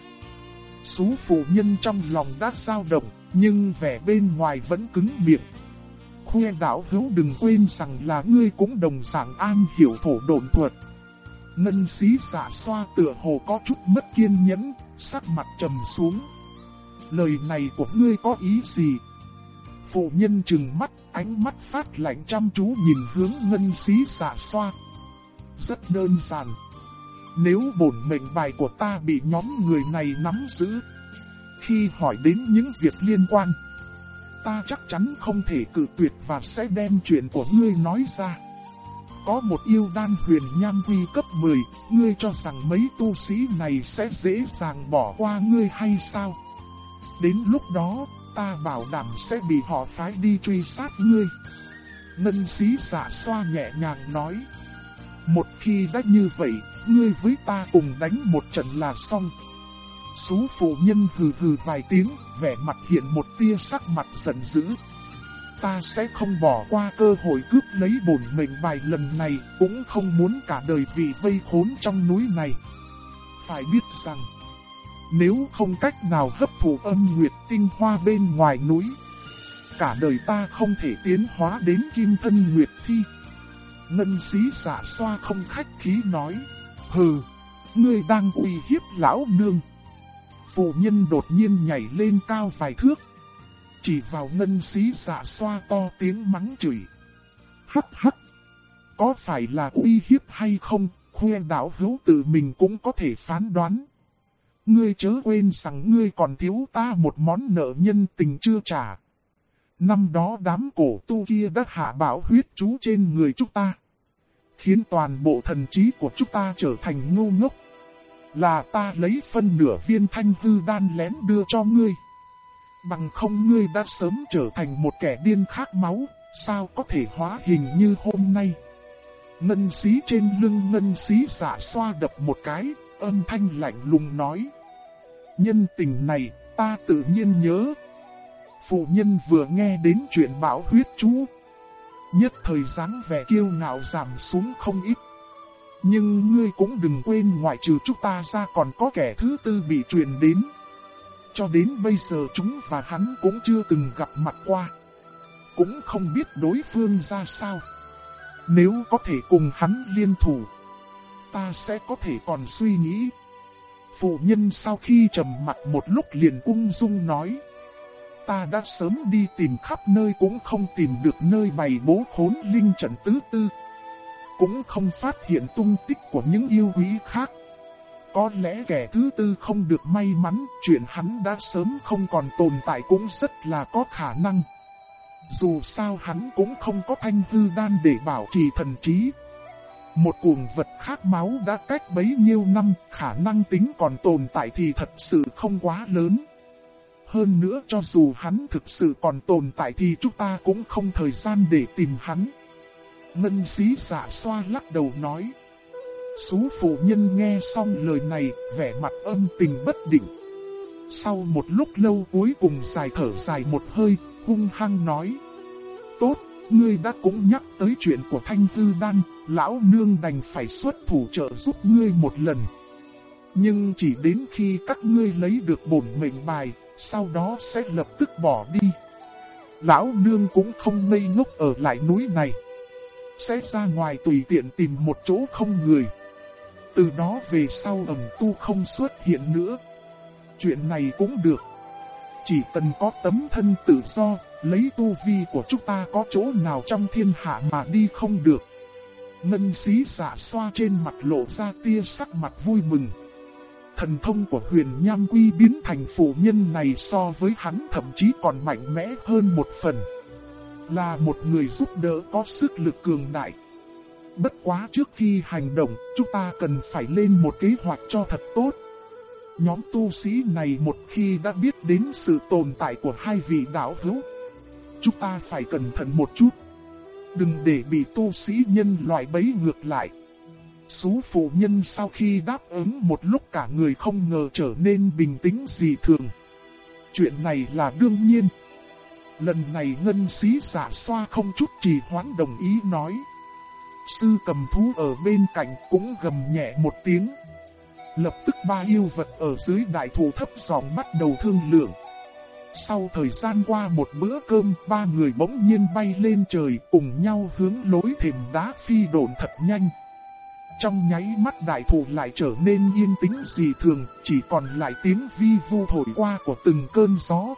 Sú phụ nhân trong lòng đã dao động, nhưng vẻ bên ngoài vẫn cứng miệng khuê đảo hữu đừng quên rằng là ngươi cũng đồng dạng an hiểu thổ độn thuật. Ngân xí giả xoa tựa hồ có chút mất kiên nhẫn, sắc mặt trầm xuống. Lời này của ngươi có ý gì? Phụ nhân trừng mắt, ánh mắt phát lạnh chăm chú nhìn hướng ngân xí giả xoa. Rất đơn giản. Nếu bổn mệnh bài của ta bị nhóm người này nắm giữ, khi hỏi đến những việc liên quan, ta chắc chắn không thể cự tuyệt và sẽ đem chuyện của ngươi nói ra. Có một yêu đan huyền nhan quy cấp 10, ngươi cho rằng mấy tu sĩ này sẽ dễ dàng bỏ qua ngươi hay sao? Đến lúc đó, ta bảo đảm sẽ bị họ phái đi truy sát ngươi. Ngân sĩ giả xoa nhẹ nhàng nói. Một khi đã như vậy, ngươi với ta cùng đánh một trận là xong. Sú phụ nhân hừ hừ vài tiếng, vẻ mặt hiện một tia sắc mặt giận dữ. Ta sẽ không bỏ qua cơ hội cướp lấy bổn mệnh bài lần này, cũng không muốn cả đời vì vây khốn trong núi này. Phải biết rằng, nếu không cách nào hấp thụ âm nguyệt tinh hoa bên ngoài núi, cả đời ta không thể tiến hóa đến kim thân nguyệt thi. Ngân sĩ giả xoa không khách khí nói, hừ, ngươi đang uy hiếp lão nương. Phụ nhân đột nhiên nhảy lên cao vài thước. Chỉ vào ngân xí giả xoa to tiếng mắng chửi. Hắc hắc. có phải là uy hiếp hay không, khuê đảo hữu tự mình cũng có thể phán đoán. Ngươi chớ quên rằng ngươi còn thiếu ta một món nợ nhân tình chưa trả. Năm đó đám cổ tu kia đã hạ bảo huyết chú trên người chúng ta. Khiến toàn bộ thần trí của chúng ta trở thành ngu ngốc. Là ta lấy phân nửa viên thanh hư đan lén đưa cho ngươi. Bằng không ngươi đã sớm trở thành một kẻ điên khát máu, sao có thể hóa hình như hôm nay. Ngân xí trên lưng ngân xí giả xoa đập một cái, âm thanh lạnh lùng nói. Nhân tình này, ta tự nhiên nhớ. Phụ nhân vừa nghe đến chuyện bảo huyết chú. Nhất thời dáng vẻ kiêu ngạo giảm xuống không ít. Nhưng ngươi cũng đừng quên ngoại trừ chúng ta ra còn có kẻ thứ tư bị truyền đến. Cho đến bây giờ chúng và hắn cũng chưa từng gặp mặt qua. Cũng không biết đối phương ra sao. Nếu có thể cùng hắn liên thủ, ta sẽ có thể còn suy nghĩ. Phụ nhân sau khi trầm mặt một lúc liền ung dung nói. Ta đã sớm đi tìm khắp nơi cũng không tìm được nơi bày bố khốn linh trận tứ tư. Cũng không phát hiện tung tích của những yêu quý khác. Có lẽ kẻ thứ tư không được may mắn, chuyện hắn đã sớm không còn tồn tại cũng rất là có khả năng. Dù sao hắn cũng không có thanh hư đan để bảo trì thần trí. Một cuồng vật khác máu đã cách bấy nhiêu năm, khả năng tính còn tồn tại thì thật sự không quá lớn. Hơn nữa cho dù hắn thực sự còn tồn tại thì chúng ta cũng không thời gian để tìm hắn. Ngân sĩ giả xoa lắc đầu nói. Sú phụ nhân nghe xong lời này, vẻ mặt âm tình bất định. Sau một lúc lâu cuối cùng dài thở dài một hơi, hung hăng nói. Tốt, ngươi đã cũng nhắc tới chuyện của Thanh Thư Đan, lão nương đành phải xuất thủ trợ giúp ngươi một lần. Nhưng chỉ đến khi các ngươi lấy được bổn mệnh bài, sau đó sẽ lập tức bỏ đi. Lão nương cũng không ngây ngốc ở lại núi này. Sẽ ra ngoài tùy tiện tìm một chỗ không người. Từ đó về sau ẩm tu không xuất hiện nữa. Chuyện này cũng được. Chỉ cần có tấm thân tự do, lấy tu vi của chúng ta có chỗ nào trong thiên hạ mà đi không được. Ngân xí giả xoa trên mặt lộ ra tia sắc mặt vui mừng. Thần thông của huyền nham quy biến thành phụ nhân này so với hắn thậm chí còn mạnh mẽ hơn một phần. Là một người giúp đỡ có sức lực cường đại. Bất quá trước khi hành động, chúng ta cần phải lên một kế hoạch cho thật tốt. Nhóm tu sĩ này một khi đã biết đến sự tồn tại của hai vị đạo hữu, chúng ta phải cẩn thận một chút. Đừng để bị tu sĩ nhân loại bấy ngược lại. Sú phụ nhân sau khi đáp ứng một lúc cả người không ngờ trở nên bình tĩnh dị thường. Chuyện này là đương nhiên. Lần này ngân sĩ giả xoa không chút trì hoãn đồng ý nói. Sư cầm thú ở bên cạnh cũng gầm nhẹ một tiếng. Lập tức ba yêu vật ở dưới đại thụ thấp giọng bắt đầu thương lượng. Sau thời gian qua một bữa cơm, ba người bỗng nhiên bay lên trời cùng nhau hướng lối thềm đá phi độn thật nhanh. Trong nháy mắt đại thụ lại trở nên yên tĩnh dị thường, chỉ còn lại tiếng vi vu thổi qua của từng cơn gió.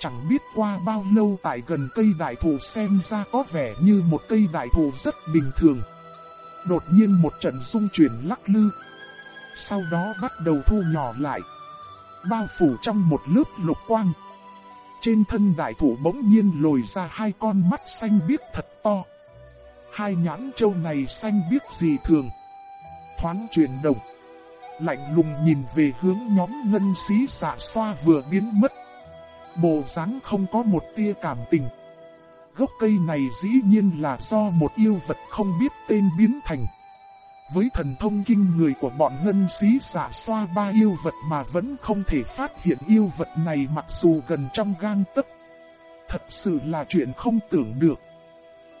Chẳng biết qua bao lâu tại gần cây đại thụ xem ra có vẻ như một cây đại thụ rất bình thường. Đột nhiên một trận rung chuyển lắc lư. Sau đó bắt đầu thu nhỏ lại. Bao phủ trong một lớp lục quang. Trên thân đại thụ bỗng nhiên lồi ra hai con mắt xanh biếc thật to. Hai nhãn châu này xanh biếc gì thường. Thoáng chuyển động. Lạnh lùng nhìn về hướng nhóm ngân xí xạ xoa vừa biến mất. Bộ dáng không có một tia cảm tình. Gốc cây này dĩ nhiên là do một yêu vật không biết tên biến thành. Với thần thông kinh người của bọn ngân xí giả xoa ba yêu vật mà vẫn không thể phát hiện yêu vật này mặc dù gần trong gang tấc. Thật sự là chuyện không tưởng được.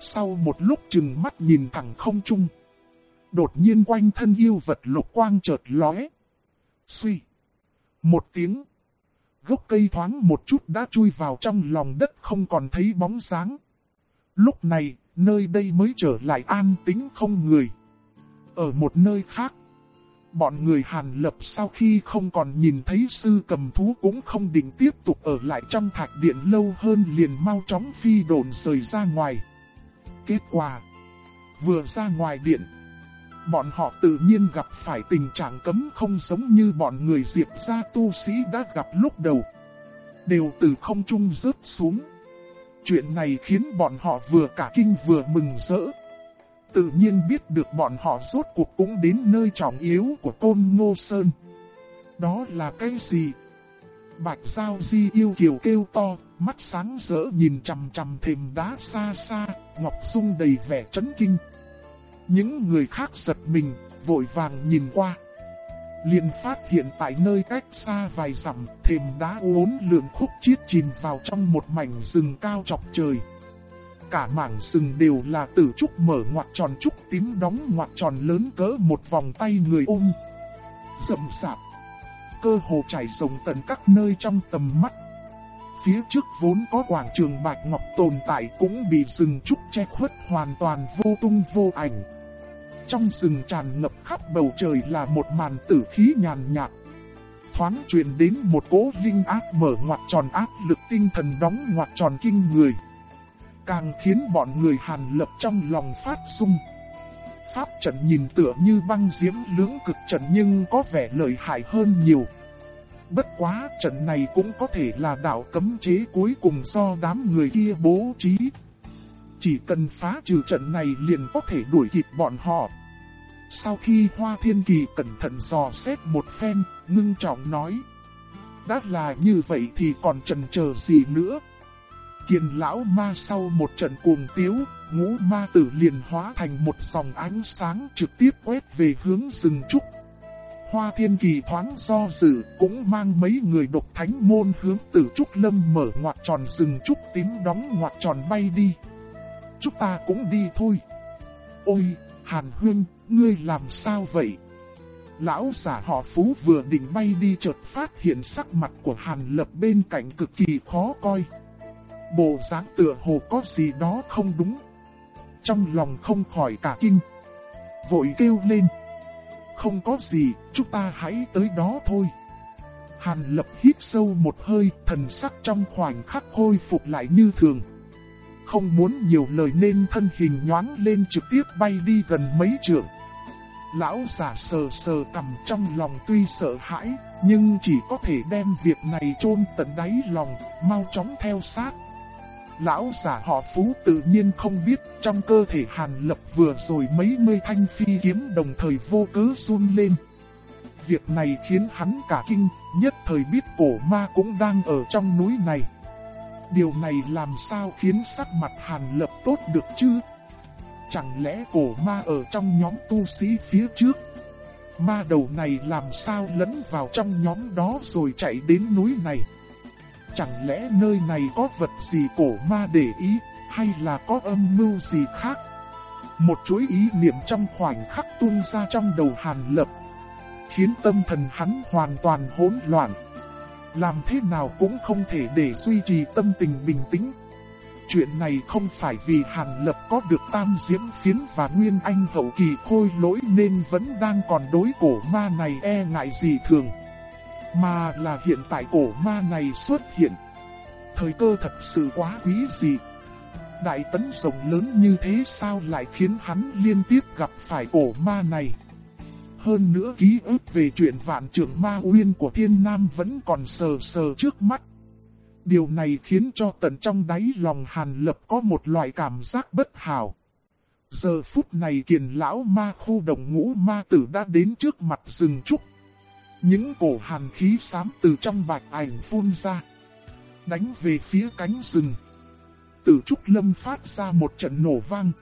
Sau một lúc chừng mắt nhìn thẳng không trung. Đột nhiên quanh thân yêu vật lục quang chợt lóe. Suy. Một tiếng. Gốc cây thoáng một chút đã chui vào trong lòng đất không còn thấy bóng sáng. Lúc này, nơi đây mới trở lại an tĩnh không người. Ở một nơi khác, bọn người Hàn Lập sau khi không còn nhìn thấy sư cầm thú cũng không định tiếp tục ở lại trong thạch điện lâu hơn liền mau chóng phi đồn rời ra ngoài. Kết quả, Vừa ra ngoài điện, bọn họ tự nhiên gặp phải tình trạng cấm không giống như bọn người diệp gia tu sĩ đã gặp lúc đầu. Đều từ không trung rớt xuống. Chuyện này khiến bọn họ vừa cả kinh vừa mừng rỡ. Tự nhiên biết được bọn họ rốt cuộc cũng đến nơi trọng yếu của Côn Ngô Sơn. Đó là cái gì? Bạch Giao Di yêu kiều kêu to, mắt sáng rỡ nhìn chằm chằm thềm đá xa xa, Ngọc Dung đầy vẻ chấn kinh. Những người khác giật mình, vội vàng nhìn qua. liền phát hiện tại nơi cách xa vài dặm, thềm đá uốn lượn khúc chiết chìm vào trong một mảnh rừng cao chọc trời. Cả mảng rừng đều là tử trúc mở ngoặt tròn trúc tím đóng ngoặt tròn lớn cỡ một vòng tay người ôm. Rậm rạp cơ hồ trải rộng tận các nơi trong tầm mắt. Phía trước vốn có quảng trường Bạch Ngọc tồn tại cũng bị rừng trúc che khuất hoàn toàn vô tung vô ảnh. Trong rừng tràn ngập khắp bầu trời là một màn tử khí nhàn nhạt. Thoáng truyền đến một cỗ linh ác mở ngoặt tròn áp lực tinh thần đóng ngoặt tròn kinh người. Càng khiến bọn người hàn lập trong lòng phát sung. Pháp trận nhìn tựa như băng diễm lưỡng cực trận nhưng có vẻ lợi hại hơn nhiều. Bất quá trận này cũng có thể là đạo cấm chế cuối cùng do đám người kia bố trí. Chỉ cần phá trừ trận này liền có thể đuổi kịp bọn họ. Sau khi Hoa Thiên Kỳ cẩn thận dò xét một phen, ngưng trọng nói. Đã là như vậy thì còn chần chờ gì nữa? Kiền lão ma sau một trận cuồng tiếu, ngũ ma tử liền hóa thành một dòng ánh sáng trực tiếp quét về hướng rừng trúc. Hoa thiên kỳ thoáng do dự cũng mang mấy người độc thánh môn hướng tử trúc lâm mở ngoặt tròn rừng trúc tím đóng ngoặt tròn bay đi. Chúng ta cũng đi thôi. Ôi, Hàn Huyên, ngươi làm sao vậy? Lão giả họ Phú vừa định bay đi chợt phát hiện sắc mặt của Hàn Lập bên cạnh cực kỳ khó coi. Bộ dáng tựa hồ có gì đó không đúng. Trong lòng không khỏi cả kinh. Vội kêu lên. Không có gì, chúng ta hãy tới đó thôi. Hàn lập hít sâu một hơi, thần sắc trong khoảnh khắc khôi phục lại như thường. Không muốn nhiều lời nên thân hình nhoáng lên trực tiếp bay đi gần mấy trượng. Lão giả sờ sờ cầm trong lòng tuy sợ hãi, nhưng chỉ có thể đem việc này chôn tận đáy lòng, mau chóng theo sát. Lão giả họ Phú tự nhiên không biết trong cơ thể Hàn Lập vừa rồi mấy mươi thanh phi kiếm đồng thời vô cớ run lên. Việc này khiến hắn cả kinh, nhất thời biết cổ ma cũng đang ở trong núi này. Điều này làm sao khiến sắc mặt Hàn Lập tốt được chứ? Chẳng lẽ cổ ma ở trong nhóm tu sĩ phía trước? Ma đầu này làm sao lẫn vào trong nhóm đó rồi chạy đến núi này? Chẳng lẽ nơi này có vật gì cổ ma để ý, hay là có âm mưu gì khác? Một chuỗi ý niệm trong khoảnh khắc tuôn ra trong đầu Hàn Lập, khiến tâm thần hắn hoàn toàn hỗn loạn. Làm thế nào cũng không thể để duy trì tâm tình bình tĩnh. Chuyện này không phải vì Hàn Lập có được tam diễm phiến và nguyên anh hậu kỳ khôi lỗi nên vẫn đang còn đối cổ ma này e ngại gì thường. Mà là hiện tại cổ ma này xuất hiện. Thời cơ thật sự quá quý dị. Đại tấn rồng lớn như thế sao lại khiến hắn liên tiếp gặp phải cổ ma này. Hơn nữa ký ức về chuyện vạn trưởng ma uyên của thiên nam vẫn còn sờ sờ trước mắt. Điều này khiến cho tận trong đáy lòng hàn lập có một loại cảm giác bất hảo. Giờ phút này kiền lão ma khu đồng ngũ ma tử đã đến trước mặt rừng trúc. Những cổ hàn khí xám từ trong bạch ảnh phun ra. Đánh về phía cánh rừng. Tử Trúc Lâm phát ra một trận nổ vang.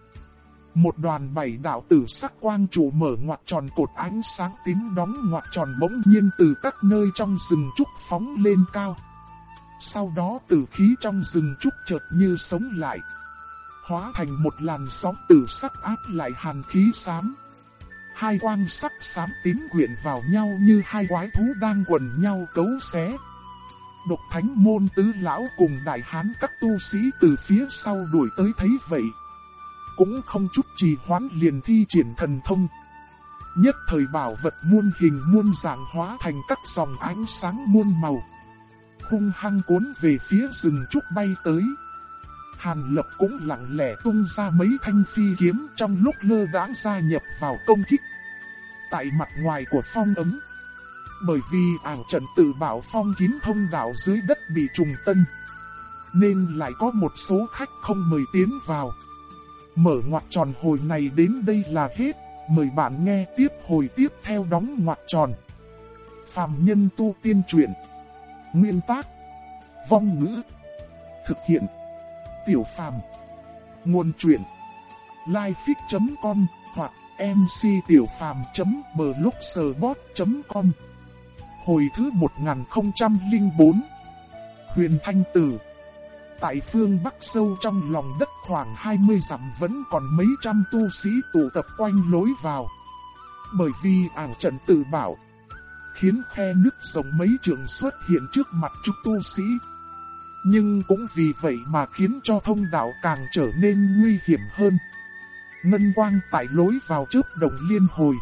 Một đoàn bảy đạo tử sắc quang trụ mở ngoặt tròn cột ánh sáng tím đóng ngoặt tròn bỗng nhiên từ các nơi trong rừng trúc phóng lên cao. Sau đó tử khí trong rừng trúc chợt như sống lại. Hóa thành một làn sóng tử sắc áp lại hàn khí xám hai quang sắc xám tím quyện vào nhau như hai quái thú đang quần nhau cấu xé. Độc thánh môn tứ lão cùng đại hán các tu sĩ từ phía sau đuổi tới thấy vậy. Cũng không chút trì hoãn liền thi triển thần thông. Nhất thời bảo vật muôn hình muôn dạng hóa thành các dòng ánh sáng muôn màu. Hung hăng cuốn về phía rừng trúc bay tới. Hàn Lập cũng lặng lẽ tung ra mấy thanh phi kiếm trong lúc lơ đãng gia nhập vào công kích. Tại mặt ngoài của phong ấm, bởi vì ảo trận tự bảo phong kín thông đạo dưới đất bị trùng tân, nên lại có một số khách không mời tiến vào. Mở ngoặt tròn hồi này đến đây là hết, mời bạn nghe tiếp hồi tiếp theo đóng ngoặt tròn. Phạm nhân tu tiên truyện Nguyên tác. Vong ngữ. Thực hiện. Tiểu phàm. Nguồn truyện Lifefix.com hoặc mctiểupham.blogspot.com Hồi thứ 1004 Huyền Thanh Tử. Tại phương Bắc sâu trong lòng đất khoảng 20 dặm vẫn còn mấy trăm tu sĩ tụ tập quanh lối vào. Bởi vì ảng trận tự bảo, khiến khe nước rộng mấy trường xuất hiện trước mặt chúc tu sĩ. Nhưng cũng vì vậy mà khiến cho thông đạo càng trở nên nguy hiểm hơn. Ngân quang tại lối vào chớp đồng liên hồi.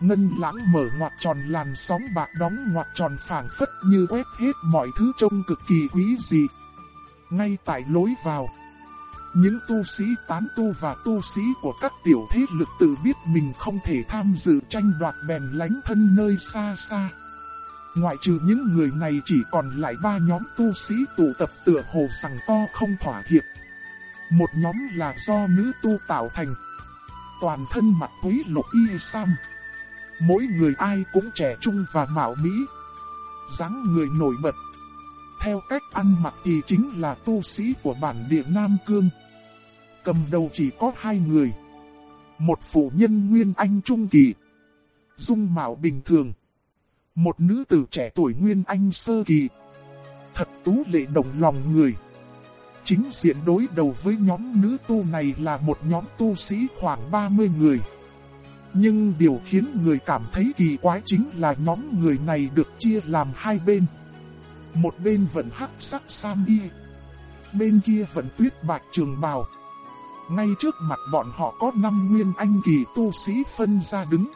Ngân lãng mở ngoặt tròn làn sóng bạc đóng ngoặt tròn phảng phất như quét hết mọi thứ trông cực kỳ quý dị. Ngay tại lối vào, những tu sĩ tán tu và tu sĩ của các tiểu thế lực tự biết mình không thể tham dự tranh đoạt bèn lánh thân nơi xa xa. Ngoại trừ những người này chỉ còn lại ba nhóm tu sĩ tụ tập tựa hồ sằng to không thỏa hiệp. Một nhóm là do nữ tu tạo thành. Toàn thân mặt quý lục y sam. Mỗi người ai cũng trẻ trung và mạo mỹ. dáng người nổi bật. Theo cách ăn mặc thì chính là tu sĩ của bản địa Nam Cương. Cầm đầu chỉ có hai người. Một phụ nhân Nguyên Anh Trung Kỳ. Dung mạo bình thường. Một nữ tử trẻ tuổi Nguyên Anh Sơ Kỳ. Thật tú lệ động lòng người. Chính diện đối đầu với nhóm nữ tu này là một nhóm tu sĩ khoảng 30 người. Nhưng điều khiến người cảm thấy kỳ quái chính là nhóm người này được chia làm hai bên. Một bên vẫn hắc sắc sam y, bên kia vẫn tuyết bạch trường bào. Ngay trước mặt bọn họ có năm nguyên anh kỳ tu sĩ phân ra đứng.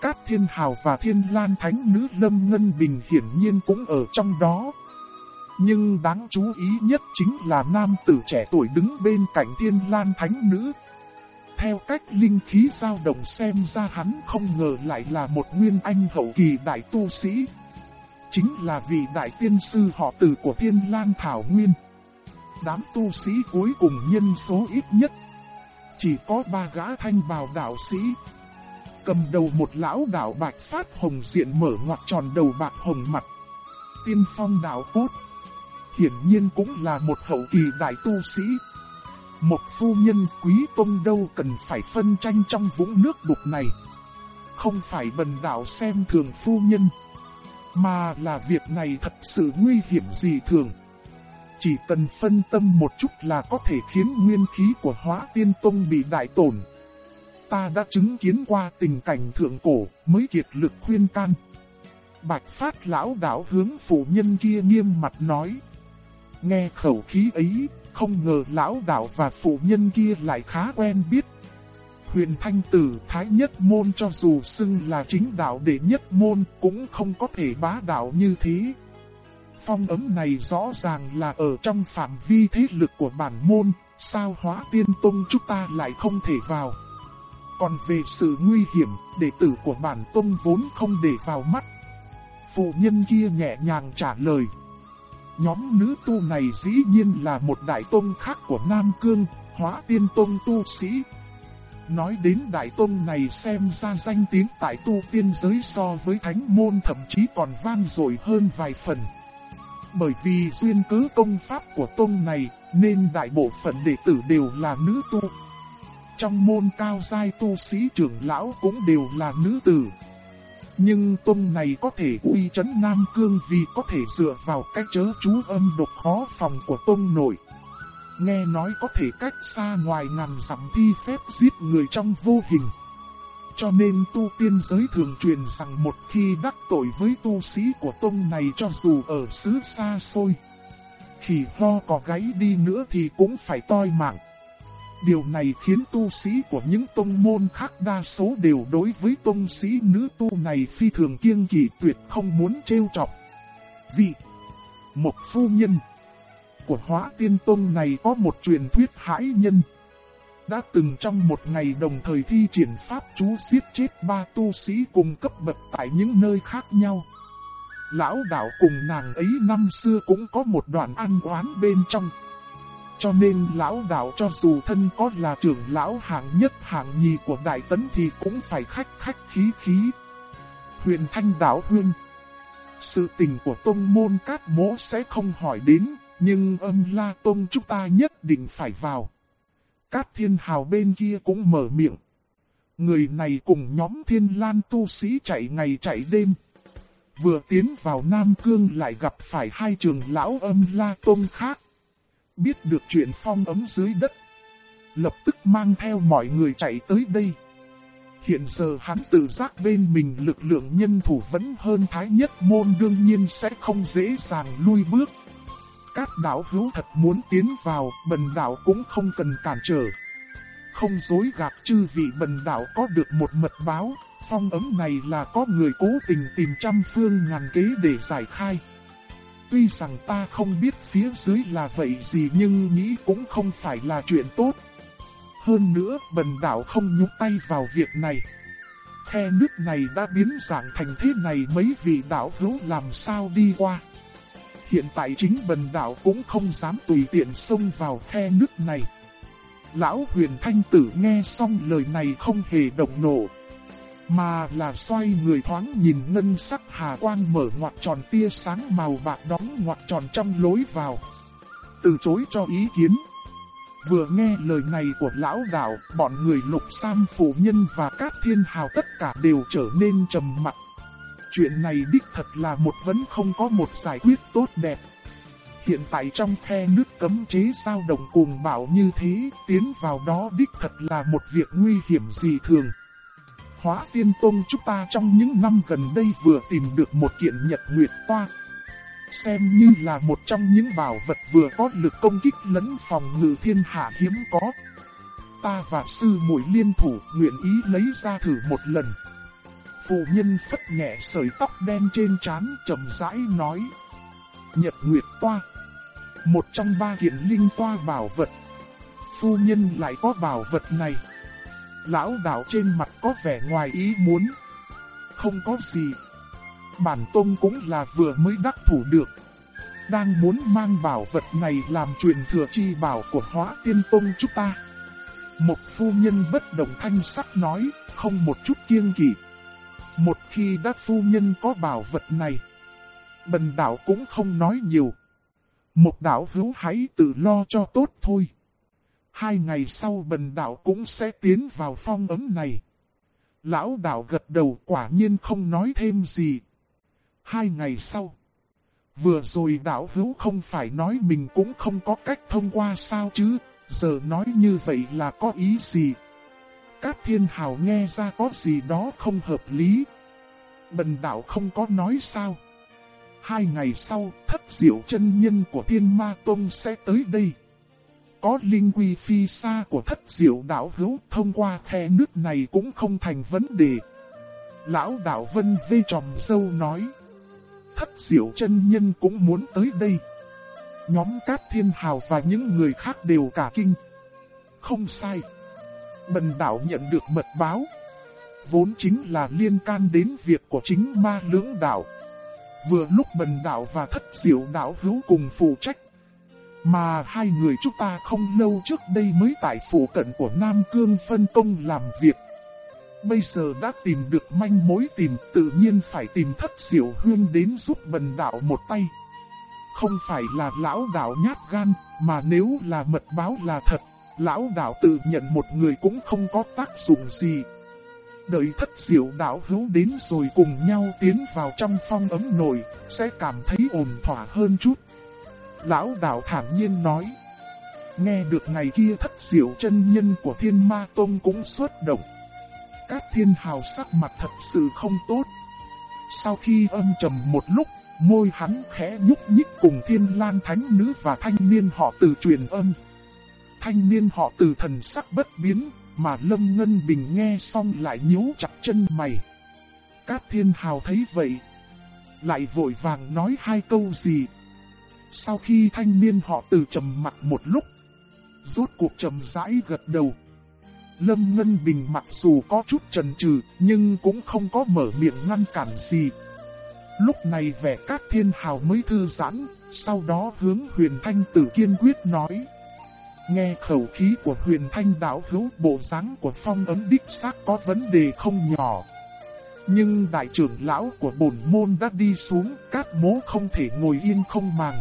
Cát Thiên Hào và Thiên Lan Thánh Nữ Lâm Ngân Bình hiển nhiên cũng ở trong đó. Nhưng đáng chú ý nhất chính là nam tử trẻ tuổi đứng bên cạnh Thiên Lan Thánh Nữ. Theo cách linh khí dao động xem ra hắn không ngờ lại là một nguyên anh hậu kỳ đại tu sĩ. Chính là vị đại tiên sư họ tử của Thiên Lan Thảo Nguyên. Đám tu sĩ cuối cùng nhân số ít nhất. Chỉ có ba gã thanh bào đạo sĩ. Cầm đầu một lão đạo bạch phát hồng diện mở ngoặt tròn đầu bạc hồng mặt. Tiên phong đạo cốt. Hiển nhiên cũng là một hậu kỳ đại tu sĩ. Một phu nhân quý tông đâu cần phải phân tranh trong vũng nước đục này. Không phải bần đạo xem thường phu nhân. Mà là việc này thật sự nguy hiểm gì thường. Chỉ cần phân tâm một chút là có thể khiến nguyên khí của hóa tiên tông bị đại tổn. Ta đã chứng kiến qua tình cảnh thượng cổ mới kiệt lực khuyên can. Bạch phát lão đảo hướng phụ nhân kia nghiêm mặt nói. Nghe khẩu khí ấy, không ngờ lão đảo và phụ nhân kia lại khá quen biết. Huyền Thanh Tử Thái Nhất Môn cho dù xưng là chính đạo đệ nhất môn cũng không có thể bá đạo như thế. Phong ấm này rõ ràng là ở trong phạm vi thế lực của bản môn, sao hóa tiên tông chúng ta lại không thể vào. Còn về sự nguy hiểm, đệ tử của bản tông vốn không để vào mắt. Phụ nhân kia nhẹ nhàng trả lời. Nhóm nữ tu này dĩ nhiên là một đại tông khác của Nam Cương, hóa tiên tông tu sĩ. Nói đến đại tông này xem ra danh tiếng tại tu tiên giới so với thánh môn thậm chí còn vang dội hơn vài phần. Bởi vì duyên cớ công pháp của tông này, nên đại bộ phận đệ tử đều là nữ tu. Trong môn cao giai tu sĩ trưởng lão cũng đều là nữ tử. Nhưng tông này có thể uy chấn Nam Cương vì có thể dựa vào cách chớ chú âm độc khó phòng của tông nội. Nghe nói có thể cách xa ngoài ngàn dặm thi phép giết người trong vô hình. Cho nên tu tiên giới thường truyền rằng một khi đắc tội với tu sĩ của tông này cho dù ở xứ xa xôi. Khi ho có gáy đi nữa thì cũng phải toi mạng. Điều này khiến tu sĩ của những tông môn khác đa số đều đối với tông sĩ nữ tu này phi thường kiêng kỵ tuyệt không muốn trêu chọc. Vị, Một phu nhân của hóa tiên tông này có một truyền thuyết hãi nhân. Đã từng trong một ngày đồng thời thi triển pháp chú giết chết ba tu sĩ cùng cấp bậc tại những nơi khác nhau. Lão đạo cùng nàng ấy năm xưa cũng có một đoạn ăn oán bên trong. Cho nên lão đạo cho dù thân có là trưởng lão hạng nhất hạng nhì của đại tấn thì cũng phải khách khách khí khí. Huyền thanh đạo hương sự tình của tông môn cát mỗ sẽ không hỏi đến, nhưng âm la tông chúng ta nhất định phải vào. Cát thiên hào bên kia cũng mở miệng. Người này cùng nhóm thiên lan tu sĩ chạy ngày chạy đêm. Vừa tiến vào Nam Cương lại gặp phải hai trường lão âm la tông khác. Biết được chuyện phong ấm dưới đất. Lập tức mang theo mọi người chạy tới đây. Hiện giờ hắn tự giác bên mình lực lượng nhân thủ vẫn hơn thái nhất môn đương nhiên sẽ không dễ dàng lui bước. Các đạo hữu thật muốn tiến vào, bần đạo cũng không cần cản trở. Không dối gạt chư vị bần đạo có được một mật báo, phong ấm này là có người cố tình tìm trăm phương ngàn kế để giải khai. Tuy rằng ta không biết phía dưới là vậy gì nhưng nghĩ cũng không phải là chuyện tốt. Hơn nữa, bần đạo không nhúc tay vào việc này. Khe nước này đã biến dạng thành thế này mấy vị đạo hữu làm sao đi qua. Hiện tại chính bần đạo cũng không dám tùy tiện xông vào khe nước này. Lão huyền thanh tử nghe xong lời này không hề động nộ. Mà là xoay người thoáng nhìn ngân sắc hà quang mở ngoặt tròn tia sáng màu bạc đóng ngoặt tròn trong lối vào. Từ chối cho ý kiến. Vừa nghe lời này của lão đạo, bọn người lục sam phụ nhân và các thiên hào tất cả đều trở nên trầm mặc. Chuyện này đích thật là một vấn không có một giải quyết tốt đẹp. Hiện tại trong khe nước cấm chế sao động cùng bảo như thế, tiến vào đó đích thật là một việc nguy hiểm gì thường. Hóa tiên tông chúng ta trong những năm gần đây vừa tìm được một kiện nhật nguyệt toa, Xem như là một trong những bảo vật vừa có lực công kích lẫn phòng ngự thiên hạ hiếm có. Ta và sư muội liên thủ nguyện ý lấy ra thử một lần. Phụ nhân phất nhẹ sợi tóc đen trên trán chậm rãi nói. Nhật Nguyệt Toa Một trong ba kiện linh toa bảo vật. Phu nhân lại có bảo vật này. Lão đạo trên mặt có vẻ ngoài ý muốn. Không có gì bản tôn cũng là vừa mới đắc thủ được. Đang muốn mang bảo vật này làm truyền thừa chi bảo của hóa tiên tôn chúng ta. Một phu nhân bất động thanh sắc nói, không một chút kiêng kỵ. Một khi đã phu nhân có bảo vật này, bần đạo cũng không nói nhiều. Một đạo hữu hãy tự lo cho tốt thôi. Hai ngày sau bần đạo cũng sẽ tiến vào phong ấm này. Lão đạo gật đầu quả nhiên không nói thêm gì. Hai ngày sau, vừa rồi đạo hữu không phải nói mình cũng không có cách thông qua sao chứ, giờ nói như vậy là có ý gì? Các thiên hào nghe ra có gì đó không hợp lý. Bần đạo không có nói sao. Hai ngày sau, thất diệu chân nhân của thiên ma tông sẽ tới đây. Có linh quy phi xa của thất diệu đạo hữu thông qua khe nước này cũng không thành vấn đề. Lão đạo vân vê tròm dâu nói thất diệu chân nhân cũng muốn tới đây. Nhóm Cát Thiên Hào và những người khác đều cả kinh. Không sai. Bần đạo nhận được mật báo. Vốn chính là liên can đến việc của chính ma lưỡng đạo. Vừa lúc bần đạo và thất diệu đạo hữu cùng phụ trách. Mà hai người chúng ta không lâu trước đây mới tại phủ cận của Nam Cương phân công làm việc. Bây giờ đã tìm được manh mối tìm tự nhiên phải tìm thất diệu hương đến giúp bần đạo một tay. Không phải là lão đạo nhát gan, mà nếu là mật báo là thật, lão đạo tự nhận một người cũng không có tác dụng gì. Đợi thất diệu đạo hữu đến rồi cùng nhau tiến vào trong phong ấm nổi, sẽ cảm thấy ổn thỏa hơn chút. Lão đạo thản nhiên nói. Nghe được ngày kia thất diệu chân nhân của thiên ma tông cũng xuất động. các Thiên Hào sắc mặt thật sự không tốt. Sau khi âm trầm một lúc, môi hắn khẽ nhúc nhích cùng Thiên Lan Thánh Nữ và thanh niên họ từ truyền âm. Thanh niên họ từ thần sắc bất biến, mà Lâm Ngân Bình nghe xong lại nhíu chặt chân mày. Cát Thiên Hào thấy vậy, lại vội vàng nói hai câu gì. Sau khi thanh niên họ từ trầm mặt một lúc, rốt cuộc trầm rãi gật đầu. Lâm Ngân Bình mặc dù có chút trần trừ, nhưng cũng không có mở miệng ngăn cản gì. Lúc này vẻ Cát thiên hào mới thư giãn, sau đó hướng huyền thanh tử kiên quyết nói. Nghe khẩu khí của huyền thanh đạo hữu bộ dáng của phong ấn đích xác có vấn đề không nhỏ. Nhưng đại trưởng lão của bổn môn đã đi xuống, các mố không thể ngồi yên không màng.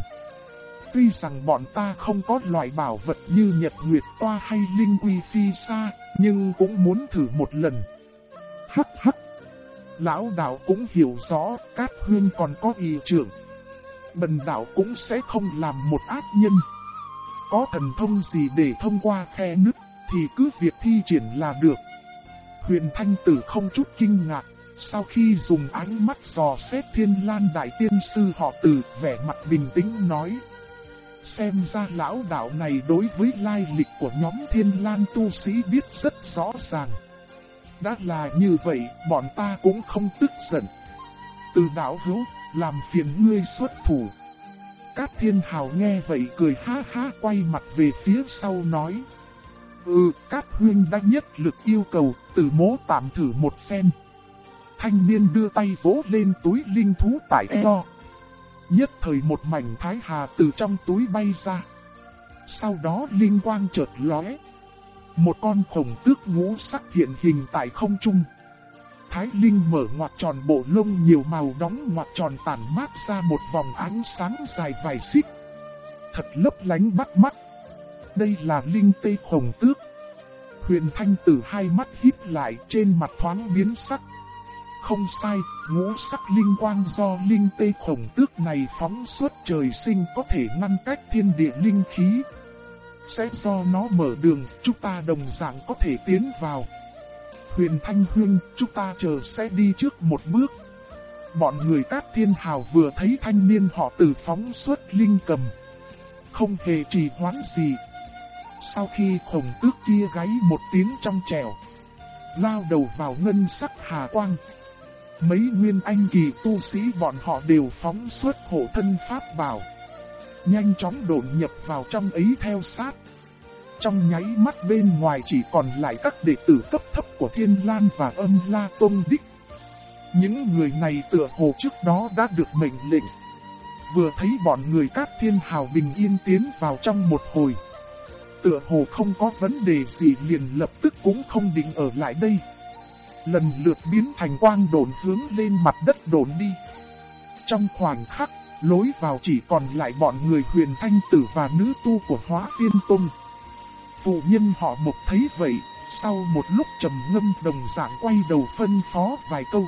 Tuy rằng bọn ta không có loại bảo vật như nhật nguyệt toa hay linh quy phi xa, nhưng cũng muốn thử một lần. Hắc hắc. Lão đạo cũng hiểu rõ, các huyên còn có ý trưởng. Bần đạo cũng sẽ không làm một ác nhân. Có thần thông gì để thông qua khe nứt, thì cứ việc thi triển là được. Huyền Thanh Tử không chút kinh ngạc, sau khi dùng ánh mắt dò xét thiên lan đại tiên sư họ từ vẻ mặt bình tĩnh nói. Xem ra lão đạo này đối với lai lịch của nhóm thiên lan tu sĩ biết rất rõ ràng. Đã là như vậy, bọn ta cũng không tức giận. Từ đạo hữu, làm phiền ngươi xuất thủ. Cát thiên hào nghe vậy cười ha ha quay mặt về phía sau nói. Ừ, Cát huyên đã nhất lực yêu cầu, từ mố tạm thử một phen. Thanh niên đưa tay vỗ lên túi linh thú tại eo. Nhất thời một mảnh thái hà từ trong túi bay ra. Sau đó linh quang chợt lóe. Một con khổng tước ngũ sắc hiện hình tại không trung. Thái Linh mở ngoặt tròn bộ lông nhiều màu đóng ngoặt tròn tản mát ra một vòng ánh sáng dài vài xích. Thật lấp lánh bắt mắt. Đây là Linh Tê Khổng Tước. Huyền Thanh Tử hai mắt híp lại trên mặt thoáng biến sắc. Không sai, ngũ sắc linh quang do Linh Tê Khổng Tước này phóng suốt trời sinh có thể ngăn cách thiên địa linh khí. Sẽ do nó mở đường, chúng ta đồng dạng có thể tiến vào. Huyền Thanh Hương, chúng ta chờ sẽ đi trước một bước. Bọn người các thiên hào vừa thấy thanh niên họ từ phóng xuất linh cầm. Không hề trì hoãn gì. Sau khi khổng tước kia gáy một tiếng trong trèo. Lao đầu vào ngân sắc hà quang. Mấy nguyên anh kỳ tu sĩ bọn họ đều phóng xuất hộ thân pháp bảo. Nhanh chóng đột nhập vào trong ấy theo sát. Trong nháy mắt bên ngoài chỉ còn lại các đệ tử cấp thấp của Thiên Lan và âm La Tôn Đích. Những người này tựa hồ trước đó đã được mệnh lệnh. Vừa thấy bọn người các thiên hào bình yên tiến vào trong một hồi. Tựa hồ không có vấn đề gì liền lập tức cũng không định ở lại đây. Lần lượt biến thành quang đồn hướng lên mặt đất đồn đi. Trong khoảnh khắc, lối vào chỉ còn lại bọn người huyền thanh tử và nữ tu của hóa tiên tông. Phụ nhân họ mục thấy vậy, sau một lúc trầm ngâm đồng dạng quay đầu phân phó vài câu.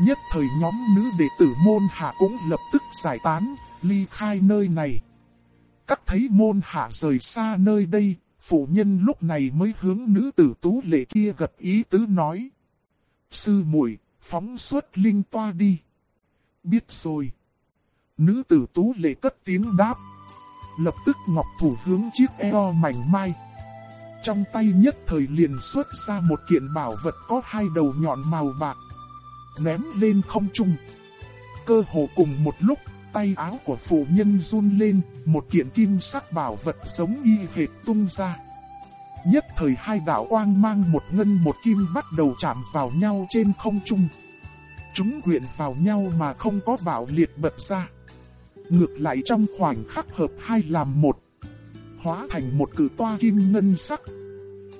Nhất thời nhóm nữ đệ tử môn hạ cũng lập tức giải tán, ly khai nơi này. Các thấy môn hạ rời xa nơi đây, phụ nhân lúc này mới hướng nữ tử tú lệ kia gật ý tứ nói. Sư muội phóng xuất linh toa đi. Biết rồi. Nữ tử tú lệ cất tiếng đáp lập tức ngọc thủ hướng chiếc eo mảnh mai. Trong tay nhất thời liền xuất ra một kiện bảo vật có hai đầu nhọn màu bạc, ném lên không trung. Cơ hồ cùng một lúc, tay áo của phụ nhân run lên, một kiện kim sắc bảo vật giống y hệt tung ra. Nhất thời hai đạo quang mang một ngân một kim bắt đầu chạm vào nhau trên không trung. Chúng quyện vào nhau mà không có bảo liệt bật ra. Ngược lại trong khoảnh khắc hợp hai làm một. Hóa thành một cử toa kim ngân sắc.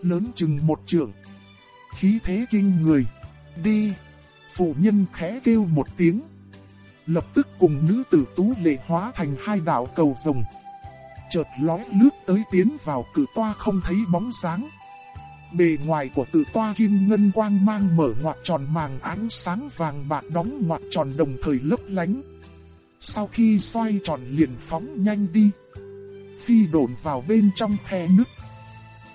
Lớn chừng một trường. Khí thế kinh người. Đi. Phụ nhân khẽ kêu một tiếng. Lập tức cùng nữ tử tú lệ hóa thành hai đạo cầu vồng. Chợt lói lướt tới tiến vào cử toa không thấy bóng sáng Bề ngoài của tự toa kim ngân quang mang mở ngoặt tròn màng ánh sáng vàng bạc đóng ngoặt tròn đồng thời lấp lánh. Sau khi xoay tròn liền phóng nhanh đi. Phi đồn vào bên trong khe nứt.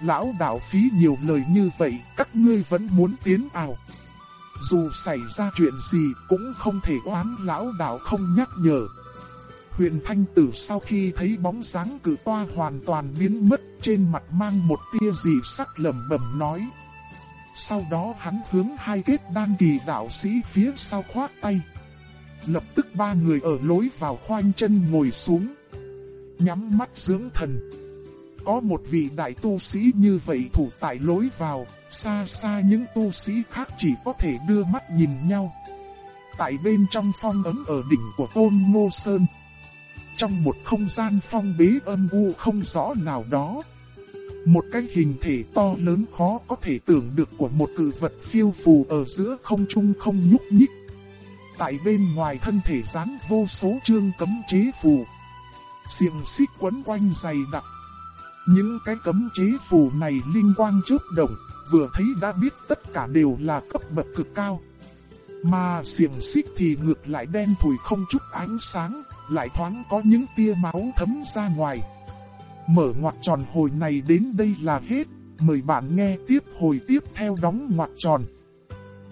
Lão đạo phí nhiều lời như vậy, các ngươi vẫn muốn tiến ảo. Dù xảy ra chuyện gì cũng không thể oán lão đạo không nhắc nhở. Huyền Thanh Tử sau khi thấy bóng dáng cử toa hoàn toàn biến mất trên mặt mang một tia gì sắc lầm bầm nói. Sau đó hắn hướng hai kết đan kỳ đạo sĩ phía sau khoát tay. Lập tức ba người ở lối vào khoanh chân ngồi xuống. nhắm mắt dưỡng thần. Có một vị đại tu sĩ như vậy thủ tại lối vào, xa xa những tu sĩ khác chỉ có thể đưa mắt nhìn nhau. Tại bên trong phong ấm ở đỉnh của Tôn Ngô Sơn. Trong một không gian phong bế âm u không rõ nào đó. Một cái hình thể to lớn khó có thể tưởng được của một cự vật phiêu phù ở giữa không trung không nhúc nhích. Tại bên ngoài thân thể dán vô số chương cấm chế phù. Xiềng xích quấn quanh dày đặc. Những cái cấm chế phù này linh quang chớp động, vừa thấy đã biết tất cả đều là cấp bậc cực cao. Mà xiềng xích thì ngược lại đen thùi không chút ánh sáng, lại thoáng có những tia máu thấm ra ngoài. Mở ngoặt tròn hồi này đến đây là hết, mời bạn nghe tiếp hồi tiếp theo đóng ngoặt tròn.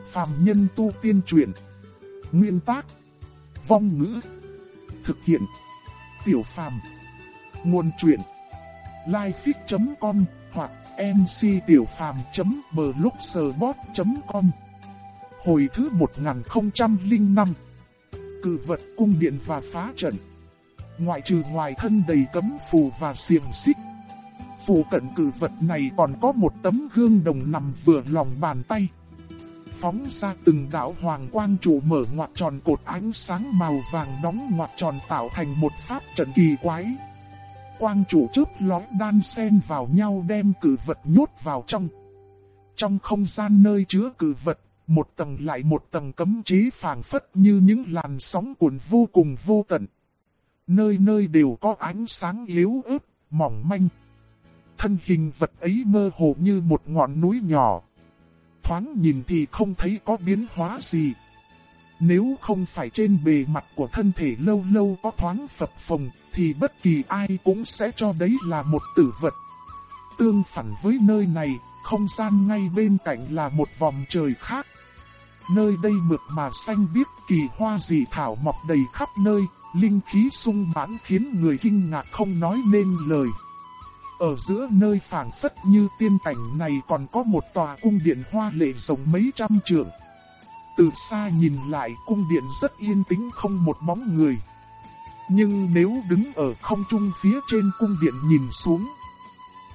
Phạm nhân tu tiên truyện Nguyên tác, Vong ngữ, Thực hiện, Tiểu phàm, Nguồn truyện Lifefix.com hoặc mctiểupham.blogspot.com Hồi thứ 1005 Cự vật cung điện và phá trận. Ngoại trừ ngoài thân đầy cấm phù và xiềng xích, Phù cận cự vật này còn có một tấm gương đồng nằm vừa lòng bàn tay. Phóng ra từng đạo hoàng quang trụ mở ngoặt tròn cột ánh sáng màu vàng đóng ngoặt tròn tạo thành một pháp trận kỳ quái quang trụ chớp lói đan xen vào nhau đem cử vật nhốt vào trong. Trong không gian nơi chứa cử vật, một tầng lại một tầng cấm chế phảng phất như những làn sóng cuộn vô cùng vô tận. Nơi nơi đều có ánh sáng yếu ớt, mỏng manh. Thân hình vật ấy mơ hồ như một ngọn núi nhỏ. Thoáng nhìn thì không thấy có biến hóa gì. Nếu không phải trên bề mặt của thân thể lâu lâu có thoáng phập phồng, thì bất kỳ ai cũng sẽ cho đấy là một tử vật. Tương phản với nơi này, không gian ngay bên cạnh là một vòng trời khác. Nơi đây mực mà xanh biếc kỳ hoa dị thảo mọc đầy khắp nơi, linh khí sung mãn khiến người kinh ngạc không nói nên lời. Ở giữa nơi phảng phất như tiên cảnh này còn có một tòa cung điện hoa lệ rộng mấy trăm trượng. Từ xa nhìn lại cung điện rất yên tĩnh không một bóng người. Nhưng nếu đứng ở không trung phía trên cung điện nhìn xuống,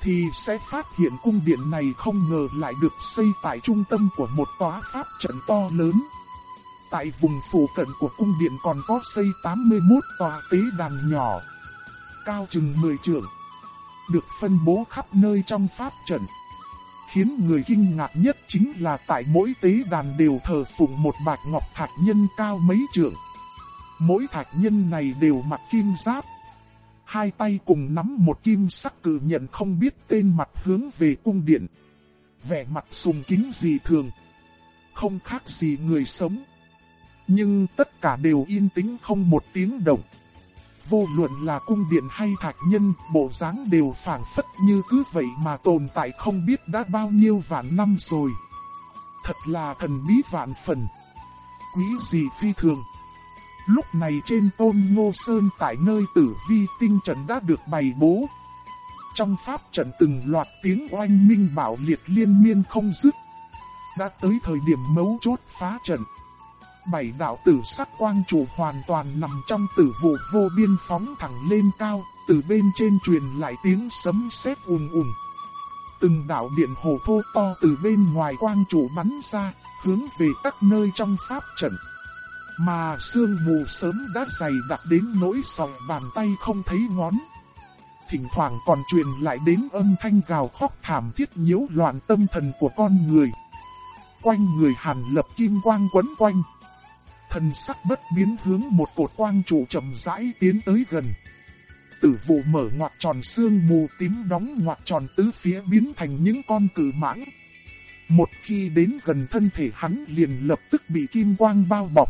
thì sẽ phát hiện cung điện này không ngờ lại được xây tại trung tâm của một tòa pháp trận to lớn. Tại vùng phủ cận của cung điện còn có xây 81 tòa tế đàn nhỏ, cao chừng 10 trượng, được phân bố khắp nơi trong pháp trận. Khiến người kinh ngạc nhất chính là tại mỗi tế đàn đều thờ phụng một bạch ngọc thạch nhân cao mấy trượng. Mỗi thạch nhân này đều mặc kim giáp. Hai tay cùng nắm một kim sắc cử nhận không biết tên mặt hướng về cung điện. Vẻ mặt sùng kính gì thường. Không khác gì người sống. Nhưng tất cả đều yên tĩnh không một tiếng động. Vô luận là cung điện hay thạch nhân, bộ dáng đều phảng phất như cứ vậy mà tồn tại không biết đã bao nhiêu vạn năm rồi. Thật là thần bí vạn phần. Quý gì phi thường. Lúc này trên tôn ngô sơn tại nơi tử vi tinh trận đã được bày bố. Trong pháp trận từng loạt tiếng oanh minh bảo liệt liên miên không dứt. Đã tới thời điểm mấu chốt phá trận. Bảy đạo tử sắc quang chủ hoàn toàn nằm trong tử vụ vô biên phóng thẳng lên cao, từ bên trên truyền lại tiếng sấm sét ùn ùn. Từng đạo điện hồ thô to từ bên ngoài quang chủ bắn ra, hướng về các nơi trong pháp trận. Mà sương mù sớm đã dày đặc đến nỗi sòng bàn tay không thấy ngón. Thỉnh thoảng còn truyền lại đến âm thanh gào khóc thảm thiết nhiễu loạn tâm thần của con người. Quanh người hàn lập kim quang quấn quanh. Thần sắc bất biến hướng một cột quang trụ chậm rãi tiến tới gần. Tử vụ mở ngoặt tròn xương mù tím đóng ngoặt tròn tứ phía biến thành những con cử mãng. Một khi đến gần thân thể hắn liền lập tức bị kim quang bao bọc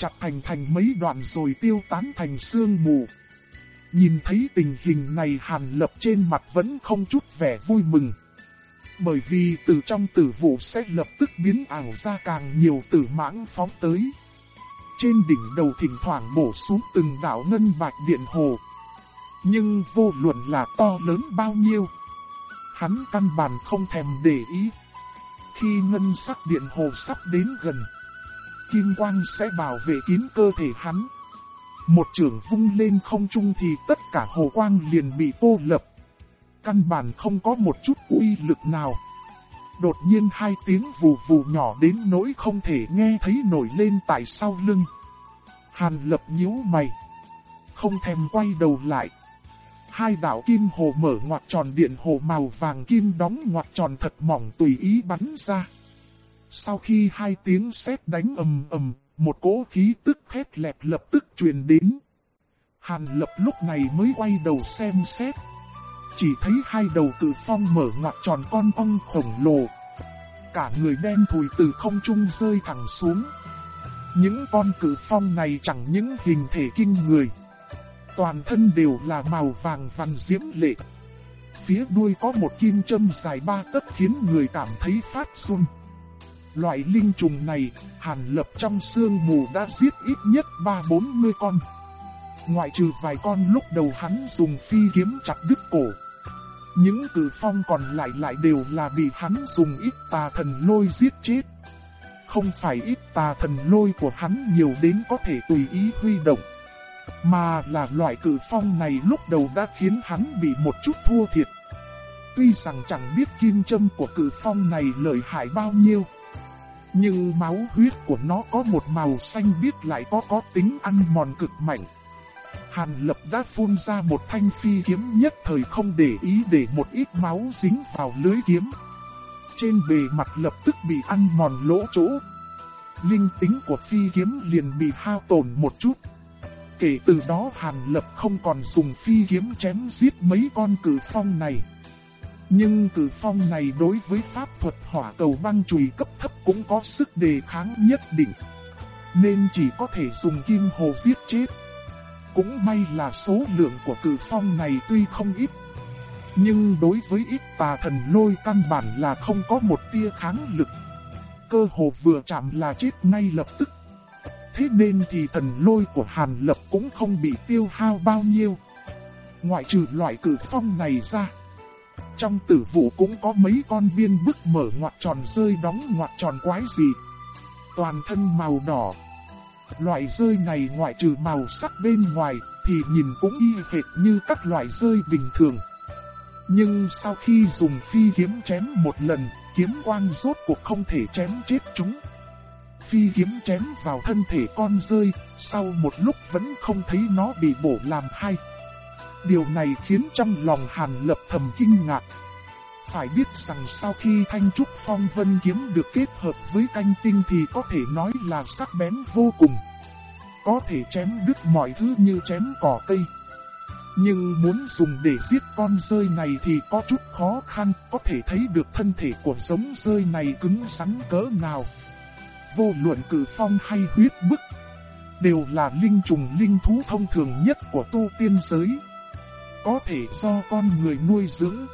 chặt thành thành mấy đoạn rồi tiêu tán thành xương mù. Nhìn thấy tình hình này Hàn Lập trên mặt vẫn không chút vẻ vui mừng. Bởi vì từ trong tử vụ sẽ lập tức biến ảo ra càng nhiều tử mãng phóng tới. Trên đỉnh đầu thỉnh thoảng bổ xuống từng đảo ngân bạch điện hồ. Nhưng vô luận là to lớn bao nhiêu. Hắn căn bản không thèm để ý. Khi ngân sắc điện hồ sắp đến gần, kim quang sẽ bảo vệ kín cơ thể hắn. Một trường vung lên không trung thì tất cả hồ quang liền bị cô lập. Căn bản không có một chút uy lực nào. Đột nhiên hai tiếng vù vù nhỏ đến nỗi không thể nghe thấy nổi lên tại sau lưng. Hàn lập nhíu mày. Không thèm quay đầu lại. Hai đạo kim hồ mở ngoặt tròn điện hồ màu vàng kim đóng ngoặt tròn thật mỏng tùy ý bắn ra. Sau khi hai tiếng sét đánh ầm ầm, một cỗ khí tức khét lẹt lập tức truyền đến. Hàn lập lúc này mới quay đầu xem xét. Chỉ thấy hai đầu cự phong mở ngoặt tròn con ong khổng lồ. Cả người đen thùi từ không trung rơi thẳng xuống. Những con cự phong này chẳng những hình thể kinh người. Toàn thân đều là màu vàng vằn diễm lệ. Phía đuôi có một kim châm dài ba tấc khiến người cảm thấy phát run. Loại linh trùng này, hàn lập trong xương mù đã giết ít nhất ba bốn mươi con. Ngoại trừ vài con lúc đầu hắn dùng phi kiếm chặt đứt cổ. Những cử phong còn lại lại đều là bị hắn dùng ít tà thần lôi giết chết. Không phải ít tà thần lôi của hắn nhiều đến có thể tùy ý huy động. Mà là loại cử phong này lúc đầu đã khiến hắn bị một chút thua thiệt. Tuy rằng chẳng biết kim châm của cử phong này lợi hại bao nhiêu. Nhưng máu huyết của nó có một màu xanh biếc lại có có tính ăn mòn cực mạnh. Hàn lập đã phun ra một thanh phi kiếm nhất thời không để ý để một ít máu dính vào lưới kiếm. Trên bề mặt lập tức bị ăn mòn lỗ chỗ. Linh tính của phi kiếm liền bị hao tổn một chút. Kể từ đó Hàn Lập không còn dùng phi kiếm chém giết mấy con cử phong này. Nhưng cử phong này đối với pháp thuật hỏa cầu băng chùy cấp thấp cũng có sức đề kháng nhất định. Nên chỉ có thể dùng kim hồ giết chết. Cũng may là số lượng của cử phong này tuy không ít. Nhưng đối với ít tà thần lôi căn bản là không có một tia kháng lực. Cơ hồ vừa chạm là chết ngay lập tức. Thế nên thì thần lôi của Hàn Lập cũng không bị tiêu hao bao nhiêu. Ngoại trừ loại cử phong này ra. Trong tử vụ cũng có mấy con biên bức mở ngoặt tròn rơi đóng ngoặt tròn quái gì. Toàn thân màu đỏ. Loại rơi này ngoại trừ màu sắc bên ngoài thì nhìn cũng y hệt như các loại rơi bình thường. Nhưng sau khi dùng phi kiếm chém một lần, kiếm quang rốt cuộc không thể chém chết chúng. Phi kiếm chém vào thân thể con rơi, sau một lúc vẫn không thấy nó bị bổ làm hai. Điều này khiến trong lòng Hàn Lập thầm kinh ngạc. Phải biết rằng sau khi Thanh Trúc Phong Vân kiếm được kết hợp với canh tinh thì có thể nói là sắc bén vô cùng. Có thể chém đứt mọi thứ như chém cỏ cây. Nhưng muốn dùng để giết con rơi này thì có chút khó khăn, có thể thấy được thân thể của giống rơi này cứng rắn cỡ nào. Vô luận cử phong hay huyết bức, đều là linh trùng linh thú thông thường nhất của tu tiên giới có thể do con người nuôi dưỡng.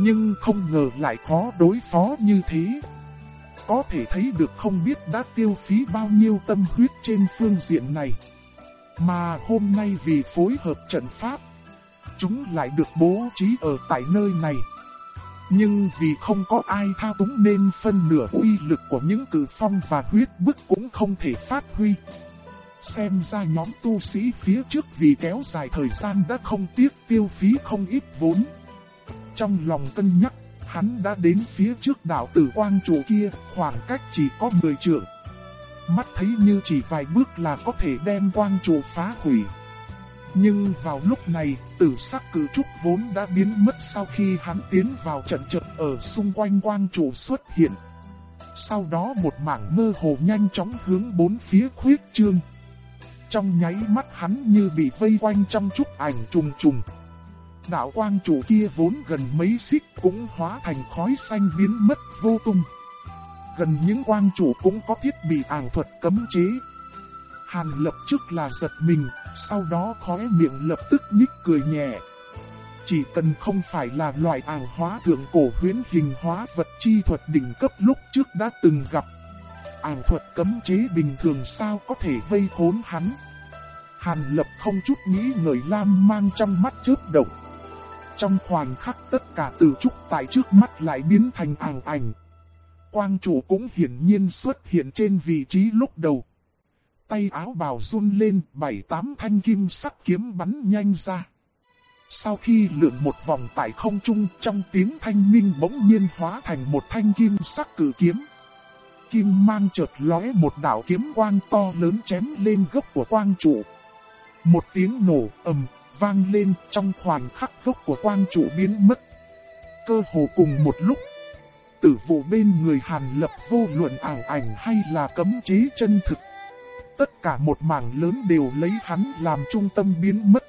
Nhưng không ngờ lại khó đối phó như thế. Có thể thấy được không biết đã tiêu phí bao nhiêu tâm huyết trên phương diện này. Mà hôm nay vì phối hợp trận pháp, chúng lại được bố trí ở tại nơi này. Nhưng vì không có ai thao túng nên phân nửa uy lực của những cử phong và huyết bức cũng không thể phát huy. Xem ra nhóm tu sĩ phía trước vì kéo dài thời gian đã không tiếc tiêu phí không ít vốn. Trong lòng cân nhắc, hắn đã đến phía trước đảo tử quang chủ kia, khoảng cách chỉ có 10 trượng. Mắt thấy như chỉ vài bước là có thể đem quang chủ phá hủy. Nhưng vào lúc này, tử sắc cử trúc vốn đã biến mất sau khi hắn tiến vào trận trận ở xung quanh quang chủ xuất hiện. Sau đó một mảng mơ hồ nhanh chóng hướng bốn phía khuyết trương. Trong nháy mắt hắn như bị vây quanh trong chút ảnh trùng trùng. Đạo quang chủ kia vốn gần mấy xích cũng hóa thành khói xanh biến mất vô tung. Gần những quang chủ cũng có thiết bị ảo thuật cấm chế. Hàn lập trước là giật mình, sau đó khóe miệng lập tức nhích cười nhẹ. Chỉ cần không phải là loại ảo hóa thượng cổ huyến hình hóa vật chi thuật đỉnh cấp lúc trước đã từng gặp ảo thuật cấm chế bình thường sao có thể vây khốn hắn. Hàn lập không chút nghĩ ngợi lam mang trong mắt chớp động. Trong khoảnh khắc tất cả từ trúc tại trước mắt lại biến thành ảo ảnh. Quang chủ cũng hiển nhiên xuất hiện trên vị trí lúc đầu. tay áo bào run lên, bảy tám thanh kim sắc kiếm bắn nhanh ra. Sau khi lượn một vòng tại không trung trong tiếng thanh minh bỗng nhiên hóa thành một thanh kim sắc cử kiếm. Kim mang chợt lóe một đạo kiếm quang to lớn chém lên gốc của quang trụ. Một tiếng nổ ầm vang lên trong khoảnh khắc gốc của quang trụ biến mất. Cơ hồ cùng một lúc, tử vụ bên người Hàn Lập vô luận ảo ảnh hay là cấm chế chân thực. Tất cả một mảng lớn đều lấy hắn làm trung tâm biến mất.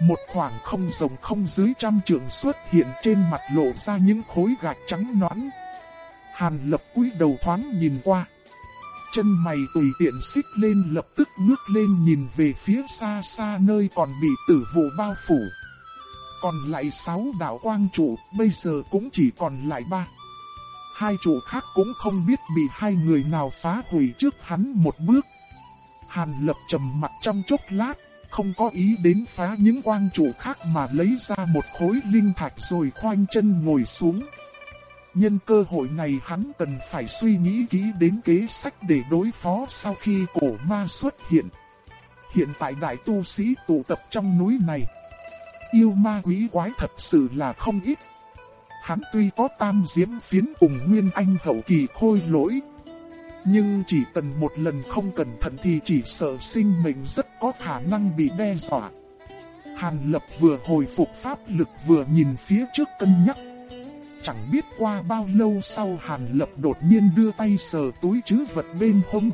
Một khoảng không rồng không dưới trăm trường xuất hiện trên mặt lộ ra những khối gạch trắng nõn. Hàn lập cúi đầu thoáng nhìn qua. Chân mày tùy tiện xích lên lập tức ngước lên nhìn về phía xa xa nơi còn bị tử vụ bao phủ. Còn lại sáu đạo quang trụ, bây giờ cũng chỉ còn lại ba. Hai trụ khác cũng không biết bị hai người nào phá hủy trước hắn một bước. Hàn lập trầm mặt trong chốc lát, không có ý đến phá những quang trụ khác mà lấy ra một khối linh thạch rồi khoanh chân ngồi xuống. Nhân cơ hội này hắn cần phải suy nghĩ kỹ đến kế sách để đối phó sau khi cổ ma xuất hiện. Hiện tại đại tu sĩ tụ tập trong núi này. Yêu ma quý quái thật sự là không ít. Hắn tuy có tam diễm phiến cùng nguyên anh hậu kỳ khôi lỗi, nhưng chỉ cần một lần không cẩn thận thì chỉ sợ sinh mình rất có khả năng bị đe dọa. Hàn Lập vừa hồi phục pháp lực vừa nhìn phía trước cân nhắc. Chẳng biết qua bao lâu sau Hàn Lập đột nhiên đưa tay sờ túi chứ vật bên hông.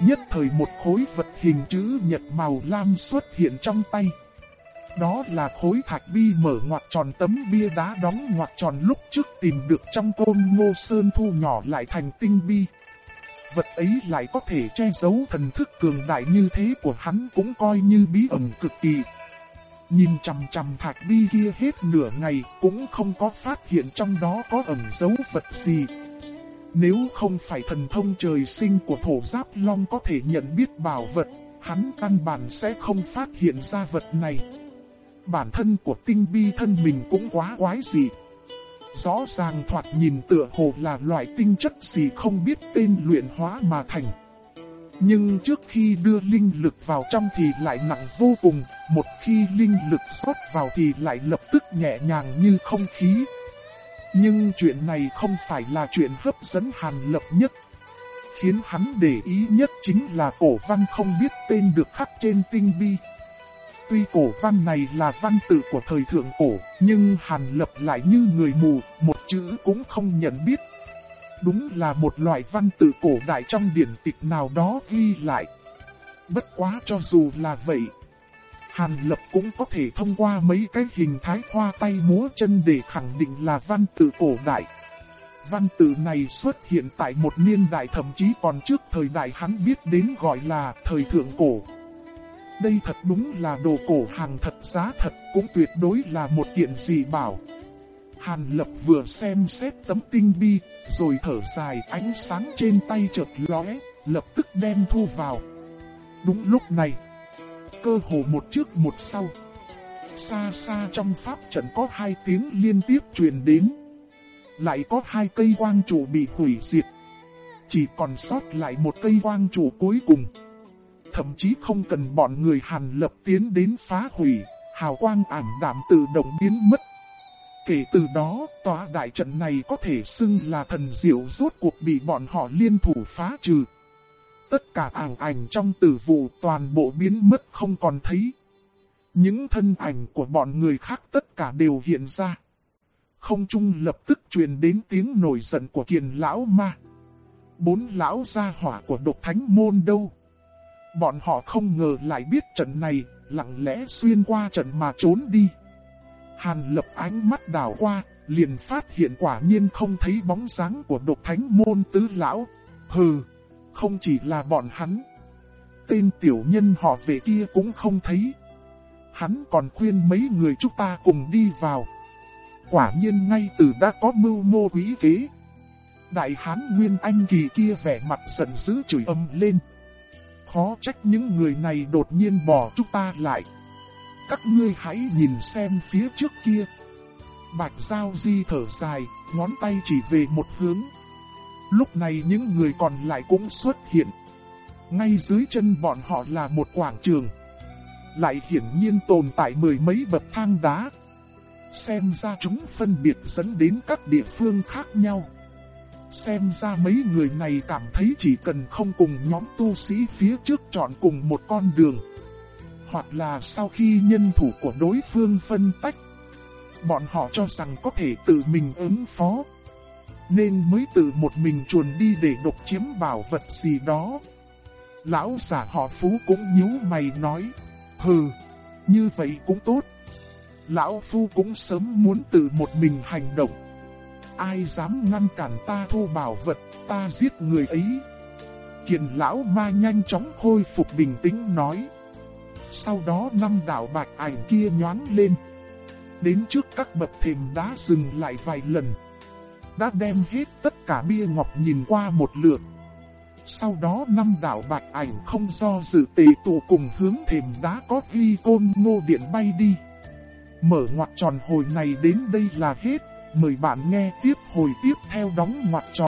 Nhất thời một khối vật hình chữ nhật màu lam xuất hiện trong tay. Đó là khối thạch bi mở ngoặt tròn tấm bia đá đóng ngoặt tròn lúc trước tìm được trong côn ngô sơn thu nhỏ lại thành tinh bi vật ấy lại có thể che giấu thần thức cường đại như thế của hắn cũng coi như bí ẩn cực kỳ. Nhìn chằm chằm thạch bi kia hết nửa ngày cũng không có phát hiện trong đó có ẩn dấu vật gì. Nếu không phải thần thông trời sinh của thổ giáp long có thể nhận biết bảo vật, hắn căn bản sẽ không phát hiện ra vật này. Bản thân của tinh bi thân mình cũng quá quái dị. Rõ ràng thoạt nhìn tựa hồ là loại tinh chất gì không biết tên luyện hóa mà thành. Nhưng trước khi đưa linh lực vào trong thì lại nặng vô cùng, một khi linh lực rót vào thì lại lập tức nhẹ nhàng như không khí. Nhưng chuyện này không phải là chuyện hấp dẫn Hàn Lập nhất. Khiến hắn để ý nhất chính là cổ văn không biết tên được khắc trên tinh bi. Tuy cổ văn này là văn tự của thời thượng cổ, nhưng Hàn Lập lại như người mù, một chữ cũng không nhận biết. Đúng là một loại văn tự cổ đại trong điển tịch nào đó ghi lại. Bất quá cho dù là vậy, Hàn Lập cũng có thể thông qua mấy cái hình thái khoa tay múa chân để khẳng định là văn tự cổ đại. Văn tự này xuất hiện tại một niên đại thậm chí còn trước thời đại hắn biết đến gọi là thời thượng cổ. Đây thật đúng là đồ cổ hàng thật giá thật, cũng tuyệt đối là một kiện gì bảo. Hàn lập vừa xem xét tấm tinh bi, rồi thở dài ánh sáng trên tay chợt lóe, lập tức đem thu vào. Đúng lúc này, cơ hồ một trước một sau. Xa xa trong pháp trận có hai tiếng liên tiếp truyền đến. Lại có hai cây quang trụ bị hủy diệt. Chỉ còn sót lại một cây quang trụ cuối cùng. Thậm chí không cần bọn người Hàn lập tiến đến phá hủy, hào quang ảm đạm tự động biến mất. Kể từ đó, tòa đại trận này có thể xưng là thần diệu rốt cuộc bị bọn họ liên thủ phá trừ. Tất cả ảng ảnh trong tử vụ toàn bộ biến mất không còn thấy. Những thân ảnh của bọn người khác tất cả đều hiện ra. Không trung lập tức truyền đến tiếng nổi giận của kiền lão ma. Bốn lão gia hỏa của độc thánh môn đâu? Bọn họ không ngờ lại biết trận này, lặng lẽ xuyên qua trận mà trốn đi. Hàn lập ánh mắt đảo qua, liền phát hiện quả nhiên không thấy bóng dáng của độc thánh môn tứ lão. Hừ, không chỉ là bọn hắn. Tên tiểu nhân họ về kia cũng không thấy. Hắn còn khuyên mấy người chúng ta cùng đi vào. Quả nhiên ngay từ đã có mưu mô quý kế. Đại hán Nguyên Anh kỳ kia vẻ mặt giận dữ chửi âm lên. Khó trách những người này đột nhiên bỏ chúng ta lại. Các ngươi hãy nhìn xem phía trước kia. Bạch Giao Di thở dài, ngón tay chỉ về một hướng. Lúc này những người còn lại cũng xuất hiện. Ngay dưới chân bọn họ là một quảng trường. Lại hiển nhiên tồn tại mười mấy bậc thang đá. Xem ra chúng phân biệt dẫn đến các địa phương khác nhau. Xem ra mấy người này cảm thấy chỉ cần không cùng nhóm tu sĩ phía trước chọn cùng một con đường. Hoặc là sau khi nhân thủ của đối phương phân tách, bọn họ cho rằng có thể tự mình ứng phó. Nên mới tự một mình chuồn đi để độc chiếm bảo vật gì đó. Lão giả họ Phú cũng nhíu mày nói, hừ, như vậy cũng tốt. Lão Phu cũng sớm muốn tự một mình hành động. Ai dám ngăn cản ta thu bảo vật, ta giết người ấy. Kiền lão ma nhanh chóng khôi phục bình tĩnh nói. Sau đó năm đạo bạch ảnh kia nhoáng lên. Đến trước các bậc thềm đá dừng lại vài lần. Đã đem hết tất cả bia ngọc nhìn qua một lượt. Sau đó năm đạo bạch ảnh không do dự tề tụ cùng hướng thềm đá có ghi côn ngô điện bay đi. Mở ngoặt tròn hồi này đến đây là hết. Mời bạn nghe tiếp hồi tiếp theo đóng ngoặt tròn.